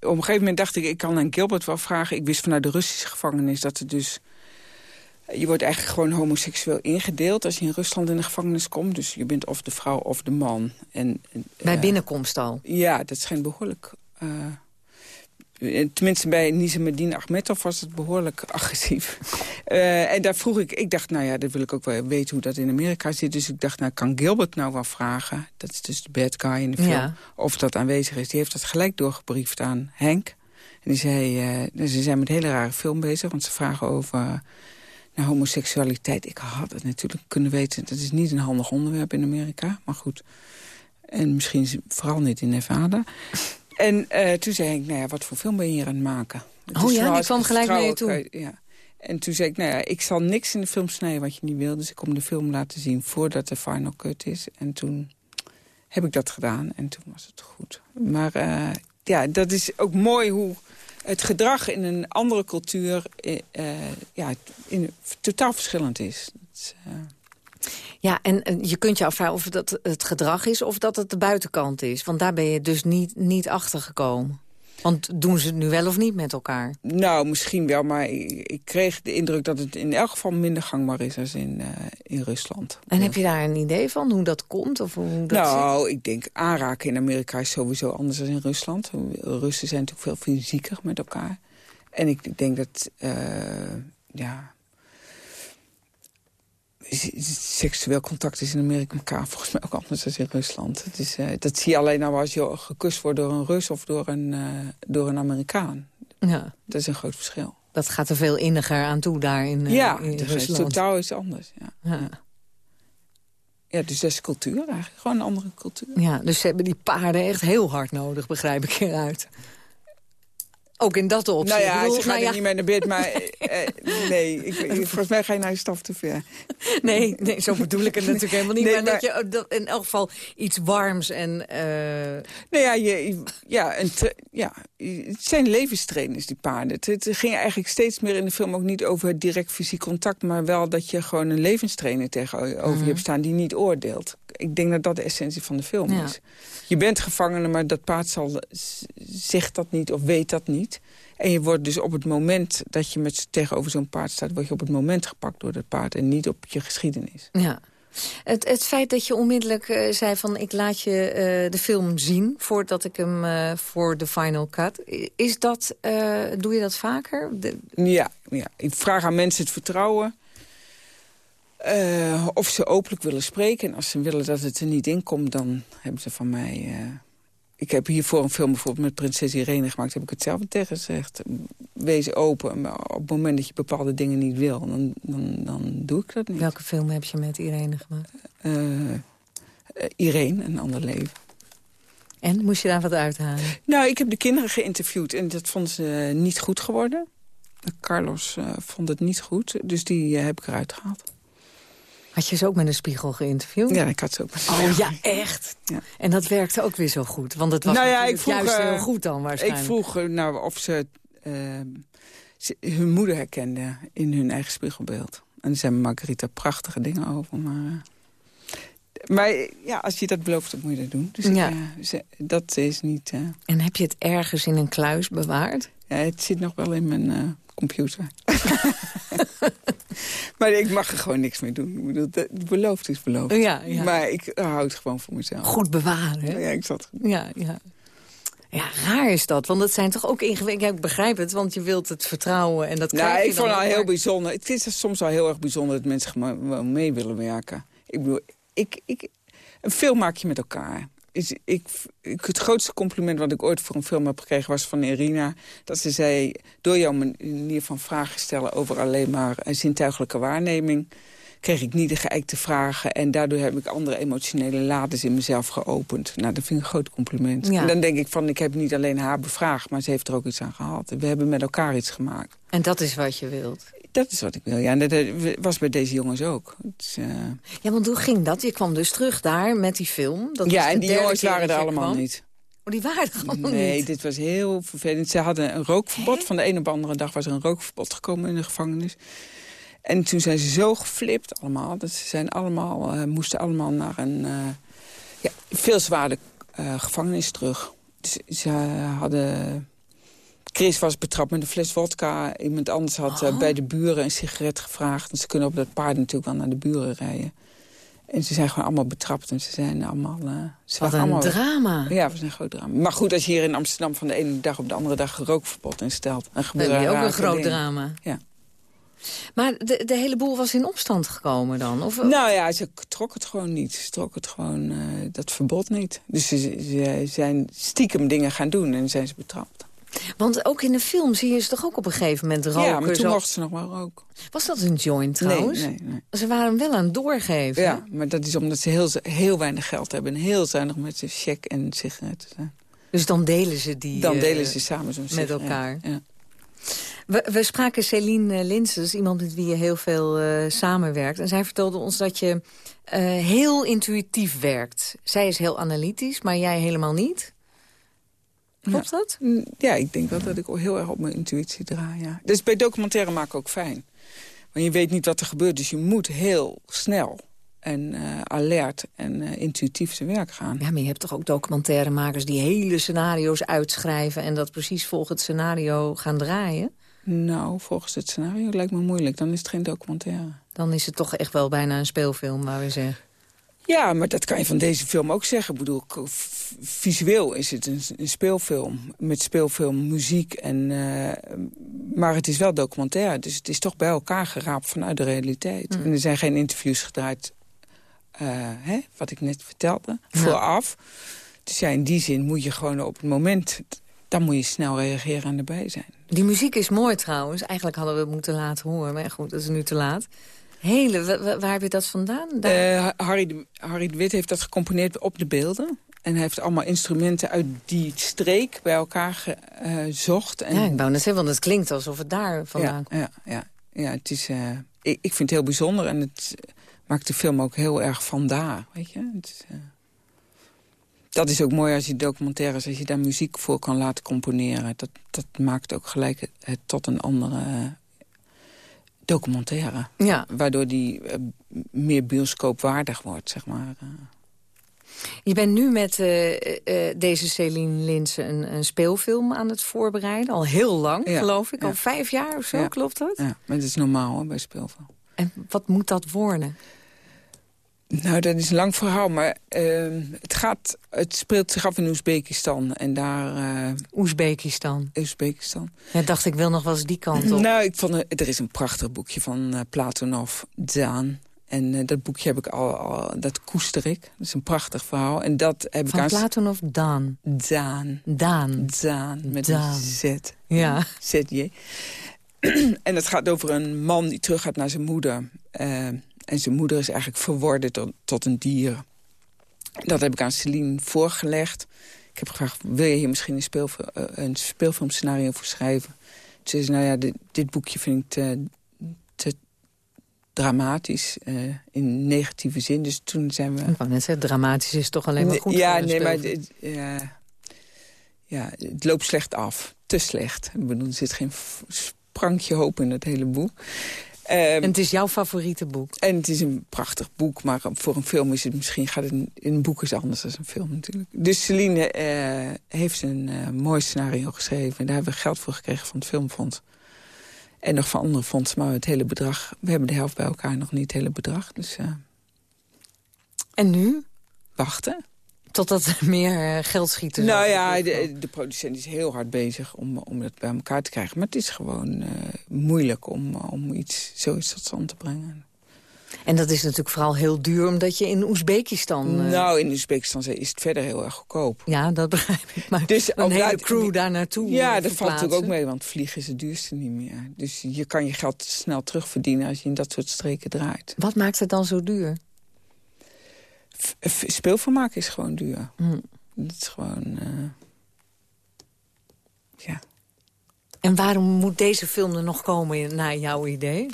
Op een gegeven moment dacht ik, ik kan aan Gilbert wel vragen. Ik wist vanuit de Russische gevangenis dat er dus... Je wordt eigenlijk gewoon homoseksueel ingedeeld als je in Rusland in de gevangenis komt. Dus je bent of de vrouw of de man. En, Bij eh, binnenkomst al? Ja, dat schijnt behoorlijk... eh, tenminste, bij Nizamedin Ahmedov was het behoorlijk agressief. <laughs> Eh, en daar vroeg ik... Ik dacht, nou ja, dat wil ik ook wel weten hoe dat in Amerika zit. Dus ik dacht, nou, kan Gilbert nou wel vragen? Dat is dus de bad guy in de film. Ja. Of dat aanwezig is. Die heeft dat gelijk doorgebriefd aan Henk. En die zei, eh, ze zijn met een hele rare film bezig. Want ze vragen over eh, naar homoseksualiteit. Ik had het natuurlijk kunnen weten. Dat is niet een handig onderwerp in Amerika. Maar goed. En misschien is- vooral niet in Nevada. En eh, toen zei ik, nou ja, wat voor film ben je hier aan het maken? Het Oh ja, die kwam gelijk naar je vertrouwelijk, eh, Ja. En toen zei ik, nou ja, ik zal niks in de film snijden wat je niet wil. Dus ik kom de film laten zien voordat de final cut is. En toen heb ik dat gedaan en toen was het goed. Maar eh, ja, dat is ook mooi hoe het gedrag in een andere cultuur... ja, in, totaal verschillend is. Dat Ja, en je kunt je afvragen of dat het gedrag is of dat het de buitenkant is. Want daar ben je dus niet, niet achter gekomen. Want doen ze het nu wel of niet met elkaar? Nou, misschien wel, maar ik, ik kreeg de indruk dat het in elk geval minder gangbaar is als in, eh, in Rusland. En heb je daar een idee van hoe dat komt? Of hoe dat zit? nou, ik denk aanraken in Amerika is sowieso anders dan in Rusland. Russen zijn natuurlijk veel fysieker met elkaar. En ik denk dat, eh, ja... Seksueel contact is in Amerika volgens mij ook anders dan in Rusland. Het is, eh, dat zie je alleen nou als je gekust wordt door een Rus of door een, eh, door een Amerikaan. Ja. Dat is een groot verschil. Dat gaat er veel inniger aan toe daar in, eh, ja, in het is Rusland. totaal iets anders. Ja. Ja. ja, dus dat is cultuur eigenlijk. Gewoon een andere cultuur. Ja, dus ze hebben die paarden echt heel hard nodig, begrijp ik eruit. Ook in dat opzicht. Nou ja, bedoel, ze gaan nou er ja, niet mee naar bed, maar <laughs> eh, nee, ik, volgens mij ga je naar je staf te ver. Nee, nee, zo bedoel ik het natuurlijk helemaal niet. Nee, maar, dat je dat in elk geval iets warms en... eh, Nou ja, je, ja, een ja, het zijn levenstrainers, die paarden. Het, het ging eigenlijk steeds meer in de film ook niet over direct fysiek contact... maar wel dat je gewoon een levenstrainer tegenover Mhm. je hebt staan die niet oordeelt. Ik denk dat dat de essentie van de film Ja. is. Je bent gevangene, maar dat paard zal, zegt dat niet of weet dat niet. En je wordt dus op het moment dat je met, tegenover zo'n paard staat... word je op het moment gepakt door dat paard en niet op je geschiedenis. ja. Het, het feit dat je onmiddellijk eh, zei van ik laat je eh, de film zien... voordat ik hem eh, voor de final cut... Is dat, doe je dat vaker? De- Ja, ja, ik vraag aan mensen het vertrouwen. Eh, of ze openlijk willen spreken. En als ze willen dat het er niet in komt, dan hebben ze van mij... eh, ik heb hiervoor een film bijvoorbeeld met prinses Irene gemaakt. heb ik hetzelfde tegen gezegd. Wees open. Maar op het moment dat je bepaalde dingen niet wil, dan, dan, dan doe ik dat niet. Welke film heb je met Irene gemaakt? Eh, Irene, een ander leven. En, moest je daar wat uithalen? Nou, ik heb de kinderen geïnterviewd en dat vonden ze niet goed geworden. Carlos vond het niet goed, dus die heb ik eruit gehaald. Had je ze ook met een spiegel geïnterviewd? Ja, ik had ze ook met Oh ja, echt? Ja. En dat werkte ook weer zo goed? Want het was nou ja, ik vroeg, juist heel goed dan waarschijnlijk. Ik vroeg nou, of ze... eh, ze hun moeder herkenden in hun eigen spiegelbeeld. En er zijn Margarita prachtige dingen over, maar... eh, maar ja, als je dat belooft, dan moet je dat doen. Dus Ja. ik, eh, ze- dat is niet... eh, En heb je het ergens in een kluis bewaard? ja, het zit nog wel in mijn eh, computer. <laughs> <laughs> maar ik mag er gewoon niks mee doen. Dat- beloofd is beloofd. Ja, ja. Maar ik hou het gewoon voor mezelf. Goed bewaren, hè? Ja, ik zat... Ja, ja. Ja, raar is dat, want het zijn toch ook ingewikkeld... Ja, ik begrijp het, want je wilt het vertrouwen en dat krijg Nou, je ik vond het al heel bijzonder. Het is soms al heel erg bijzonder dat mensen gewoon mee willen werken. Ik bedoel, ik, ik, een film maak je met elkaar. Is, ik, ik, het grootste compliment wat ik ooit voor een film heb gekregen was van Irina. Dat ze zei, door jouw manier van vragen stellen over alleen maar eh, zintuigelijke waarneming... kreeg ik niet de geëikte vragen. En daardoor heb ik andere emotionele lades in mezelf geopend. Nou, dat vind ik een groot compliment. Ja. En dan denk ik van, ik heb niet alleen haar bevraagd... maar ze heeft er ook iets aan gehad. We hebben met elkaar iets gemaakt. En dat is wat je wilt. Dat is wat ik wil, ja. En dat eh, was bij deze jongens ook. Eh, Ja, want hoe ging dat? Je kwam dus terug daar met die film. Dat ja, en die jongens waren er allemaal kwam. niet. Oh, die waren er allemaal Nee, niet? dit was heel vervelend. Ze hadden een rookverbod. Van de ene op de andere dag was er een rookverbod gekomen in de gevangenis. En toen zijn ze zo geflipt allemaal. Dat ze zijn allemaal, eh, moesten allemaal naar een ja, veel zwaarder gevangenis terug. Dus ze hadden... Chris was betrapt met een fles vodka. Iemand anders had Oh. eh, bij de buren een sigaret gevraagd. En ze kunnen op dat paard natuurlijk wel naar de buren rijden. En ze zijn gewoon allemaal betrapt. En ze zijn allemaal... ze Wat een allemaal drama. Ja, was een groot drama. Maar goed, als je hier in Amsterdam van de ene dag op de andere dag een rookverbod instelt... dan Dan gebeuren heb je ook een groot dingen. drama. Ja. Maar de, de hele boel was in opstand gekomen dan? Of, Nou ja, ze trok het gewoon niet. Ze trok het gewoon, eh, dat verbod niet. Dus ze, ze zijn stiekem dingen gaan doen en zijn ze betrapt. Want ook in de film zie je ze toch ook op een gegeven moment roken? ja, maar toen mochten ze nog wel roken. Was dat een joint trouwens? Nee, nee, nee. Ze waren wel aan het doorgeven. Ja, maar dat is omdat ze heel, heel weinig geld hebben... en heel zuinig met zijn check en sigaretten zijn. Dus dan delen ze die Dan eh, delen ze samen zo'n met elkaar. Ja. We, we spraken Céline Linsen, dat is iemand met wie je heel veel eh, samenwerkt. En zij vertelde ons dat je eh, heel intuïtief werkt. Zij is heel analytisch, maar jij helemaal niet. Klopt dat? Mm, Ja, ik denk wel dat ik heel erg op mijn intuïtie draai, ja. Is bij documentaire maken ook fijn. Want je weet niet wat er gebeurt, dus je moet heel snel en eh, alert en eh, intuïtief te werk gaan. Ja, maar je hebt toch ook documentairemakers die hele scenario's uitschrijven... en dat precies volgens het scenario gaan draaien? Nou, volgens het scenario lijkt me moeilijk. Dan is het geen documentaire. Dan is het toch echt wel bijna een speelfilm, waar we zeggen. Ja, maar dat kan je van deze film ook zeggen. Ik bedoel, visueel is het een, een speelfilm. Met speelfilm, muziek. En, eh, maar het is wel documentaire. Dus het is toch bij elkaar geraapt vanuit de realiteit. En er zijn geen interviews gedraaid, eh, hè, wat ik net vertelde, Ja. vooraf. Dus ja, in die zin moet je gewoon op het moment... dan moet je snel reageren en erbij zijn. Die muziek is mooi trouwens. Eigenlijk hadden we het moeten laten horen, maar goed, dat is nu te laat. Hele, wa- wa- waar heb je dat vandaan? Eh, Harry, de, Harry de Wit heeft dat gecomponeerd op de beelden. En hij heeft allemaal instrumenten uit die streek bij elkaar gezocht. en ja, ik wou net zeggen, want het klinkt alsof het daar vandaan ja, komt. ja, ja, ja, het is, eh, ik, ik vind het heel bijzonder en het maakt de film ook heel erg vandaar. Weet je? Het is, eh, dat is ook mooi als je documentaires, als je daar muziek voor kan laten componeren. Dat, dat maakt ook gelijk het, tot een andere eh, documentaire. Ja. Waardoor die eh, meer bioscoopwaardig wordt, zeg maar. Eh. Je bent nu met eh, eh, deze Céline Linsen een, een speelfilm aan het voorbereiden. Al heel lang, Ja, geloof ik. Al ja. vijf jaar of zo, Ja. klopt dat? Ja, maar dat is normaal hoor, bij speelfilm. En wat moet dat worden? Nou, dat is een lang verhaal, maar eh, het, gaat, het speelt zich af in Oezbekistan. En daar... eh, Oezbekistan. Oezbekistan. Ja, dacht ik wil nog wel eens die kant op. Nou, ik vond, er is een prachtig boekje van eh, Platonov, Dzaan. En eh, dat boekje heb ik al, al, dat koester ik. Dat is een prachtig verhaal. En dat heb Van ik aan... Platonov Daan. Dzaan. Daan. Dzaan, met een Z. Ja. ZJ. <clears throat> en het gaat over een man die teruggaat naar zijn moeder. Eh, en zijn moeder is eigenlijk verworden tot, tot een dier. Dat heb ik aan Celine voorgelegd. Ik heb gevraagd, wil je hier misschien een, eh, een speelfilmscenario voor schrijven? Ze zei, nou ja, dit, dit boekje vind ik te dramatisch, eh, in negatieve zin. Dus toen zijn we... Ik wou net zeggen, dramatisch is toch alleen maar Nee, goed Ja, nee, maar ja, ja, het loopt slecht af. Te slecht. Ik bedoel, er zit geen f- prankje hoop in het hele boek. Ehm, en het is jouw favoriete boek? En het is een prachtig boek, maar voor een film is het misschien... gaat het in, een boek is anders dan een film natuurlijk. Dus Celine eh, heeft een uh, mooi scenario geschreven. En daar hebben we geld voor gekregen van het Filmfonds. En nog van andere fondsen, maar het hele bedrag... we hebben de helft bij elkaar, nog niet het hele bedrag. Dus, uh, en nu? Wachten. Totdat er meer geld schieten. Nou ja, de, de, producent is heel hard bezig om, om het bij elkaar te krijgen. Maar het is gewoon uh, moeilijk om, om iets, zoiets tot stand te brengen. En dat is natuurlijk vooral heel duur, omdat je in Oezbekistan... Uh... Nou, in Oezbekistan is het verder heel erg goedkoop. Ja, dat begrijp ik. Maar dus een hele crew daar naartoe Ja, dat valt natuurlijk ook mee, want vliegen is het duurste niet meer. Dus je kan je geld snel terugverdienen als je in dat soort streken draait. Wat maakt het dan zo duur? speelvermaak is gewoon duur. Mm. Het is gewoon... Uh, ja. En waarom moet deze film er nog komen naar jouw idee?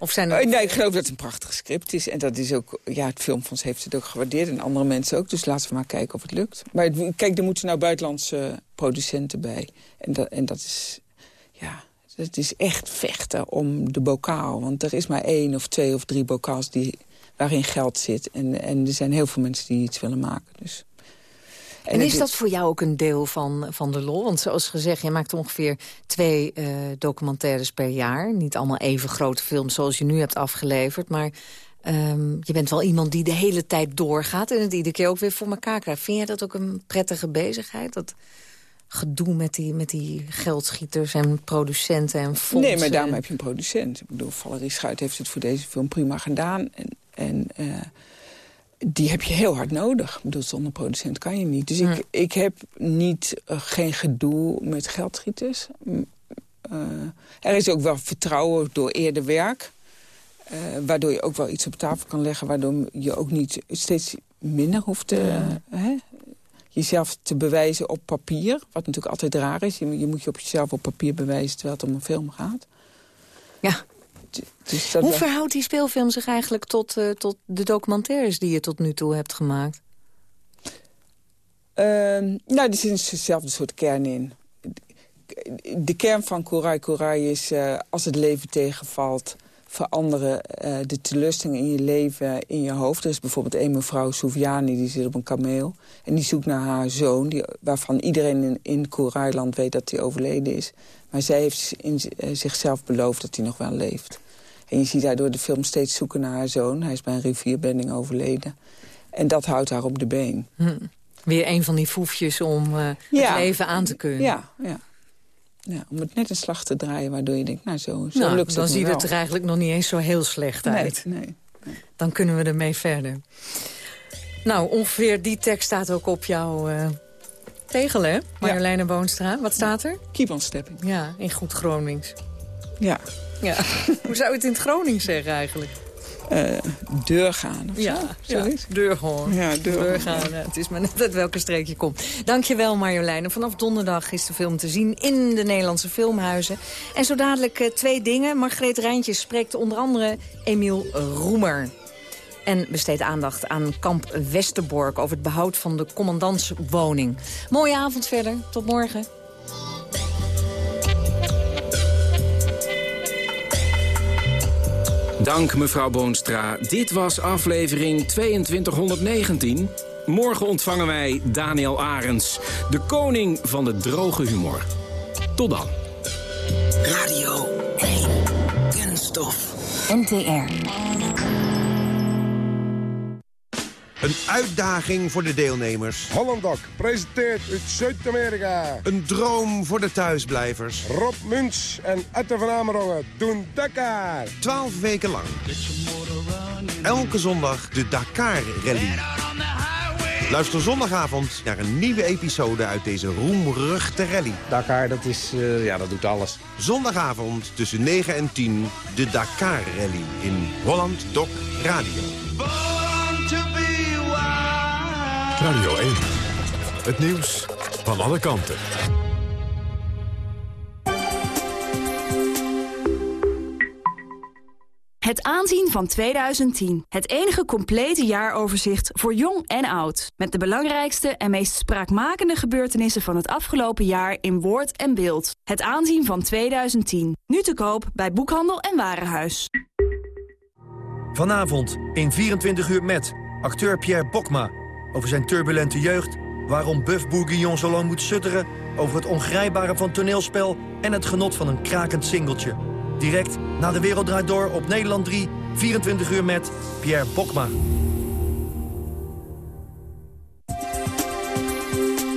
Of zijn uh, nee, ik geloof dat het een prachtig script is. En dat is ook... Ja, het Filmfonds heeft het ook gewaardeerd. En andere mensen ook. Dus laten we maar kijken of het lukt. Maar het, kijk, er moeten nou buitenlandse producenten bij. En dat, en dat is... Ja, het is echt vechten om de bokaal. Want er is maar één of twee of drie bokaals die waarin geld zit. En, en er zijn heel veel mensen die iets willen maken. Dus. En, is dat voor jou ook een deel van, van de lol? Want zoals gezegd, je maakt ongeveer twee uh, documentaires per jaar. Niet allemaal even grote films zoals je nu hebt afgeleverd. Maar um, je bent wel iemand die de hele tijd doorgaat... en het iedere keer ook weer voor elkaar krijgt. Vind jij dat ook een prettige bezigheid? Dat gedoe met die, met die geldschieters en producenten en fondsen? Nee, maar daarom heb je een producent. Ik bedoel, Valerie Schuit heeft het voor deze film prima gedaan. En, en uh, die heb je heel hard nodig. Ik bedoel, zonder producent kan je niet. Dus ik, ik heb niet, uh, geen gedoe met geldschieters. Uh, er is ook wel vertrouwen door eerder werk. Uh, waardoor je ook wel iets op tafel kan leggen... waardoor je ook niet steeds minder hoeft te, Ja. hè, jezelf te bewijzen op papier. Wat natuurlijk altijd raar is. Je, je moet je op jezelf op papier bewijzen terwijl het om een film gaat. Ja. Dus dat Hoe verhoudt die speelfilm zich eigenlijk tot, eh, tot de documentaires die je tot nu toe hebt gemaakt? Ehm, nou, er zit hetzelfde soort kern in. De kern van Korai Korai is... eh, als het leven tegenvalt, veranderen eh, de teleurstellingen in je leven in je hoofd. Er is bijvoorbeeld een mevrouw, Souviani, die zit op een kameel. En die zoekt naar haar zoon, die, waarvan iedereen in, in Korailand weet dat hij overleden is. Maar zij heeft in, eh, zichzelf beloofd dat hij nog wel leeft. En je ziet haar door de film steeds zoeken naar haar zoon. Hij is bij een rivierbending overleden. En dat houdt haar op de been. Hm. Weer een van die foefjes om Ja. het leven aan te kunnen. Ja, ja. ja, om het net een slag te draaien waardoor je denkt, nou zo, zo nou, lukt dan het me ziet het er eigenlijk nog niet eens zo heel slecht Nee, uit. nee. Dan kunnen we ermee verder. Nou, ongeveer die tekst staat ook op jouw eh, tegel, hè? Marjoleine Boonstra. Wat staat er? Keep on stepping. Ja, in goed Gronings. Ja. ja. <laughs> Hoe zou je het in het Gronings zeggen eigenlijk? Eh, deur gaan of Ja, zo. ja. Ja, deur gaan. gaan. Het is maar net uit welke streek je komt. Dankjewel Marjolein. Vanaf donderdag is de film te zien in de Nederlandse filmhuizen. En zo dadelijk eh, twee dingen. Margreet Rijntjes spreekt onder andere Emiel Roemer. En besteedt aandacht aan kamp Westerbork... over het behoud van de commandantswoning. Mooie avond verder. Tot morgen. Dank mevrouw Boonstra. Dit was aflevering 2219. Morgen ontvangen wij Daniel Arends, de koning van de droge humor. Tot dan. Radio 1. Kunststof. NTR. Een uitdaging voor de deelnemers. Hollandok presenteert uit Zuid-Amerika. Een droom voor de thuisblijvers. Rob Muns en Atte van Amerongen doen Dakar. Twaalf weken lang. Elke zondag de Dakar Rally. Luister zondagavond naar een nieuwe episode uit deze roemruchte rally. Dakar, dat, is, eh, ja, dat doet alles. Zondagavond tussen 9 en 10 de Dakar Rally in Holland Doc Radio. Radio 1. Het nieuws van alle kanten. Het aanzien van 2010. Het enige complete jaaroverzicht voor jong en oud. Met de belangrijkste en meest spraakmakende gebeurtenissen van het afgelopen jaar in woord en beeld. Het aanzien van 2010. Nu te koop bij Boekhandel en Warenhuis. Vanavond in 24 uur met acteur Pierre Bokma... over zijn turbulente jeugd, waarom Buff Bourguignon zo lang moet sutteren... over het ongrijpbare van toneelspel en het genot van een krakend singeltje. Direct na de Wereld Door op Nederland 3, 24 uur met Pierre Bokma.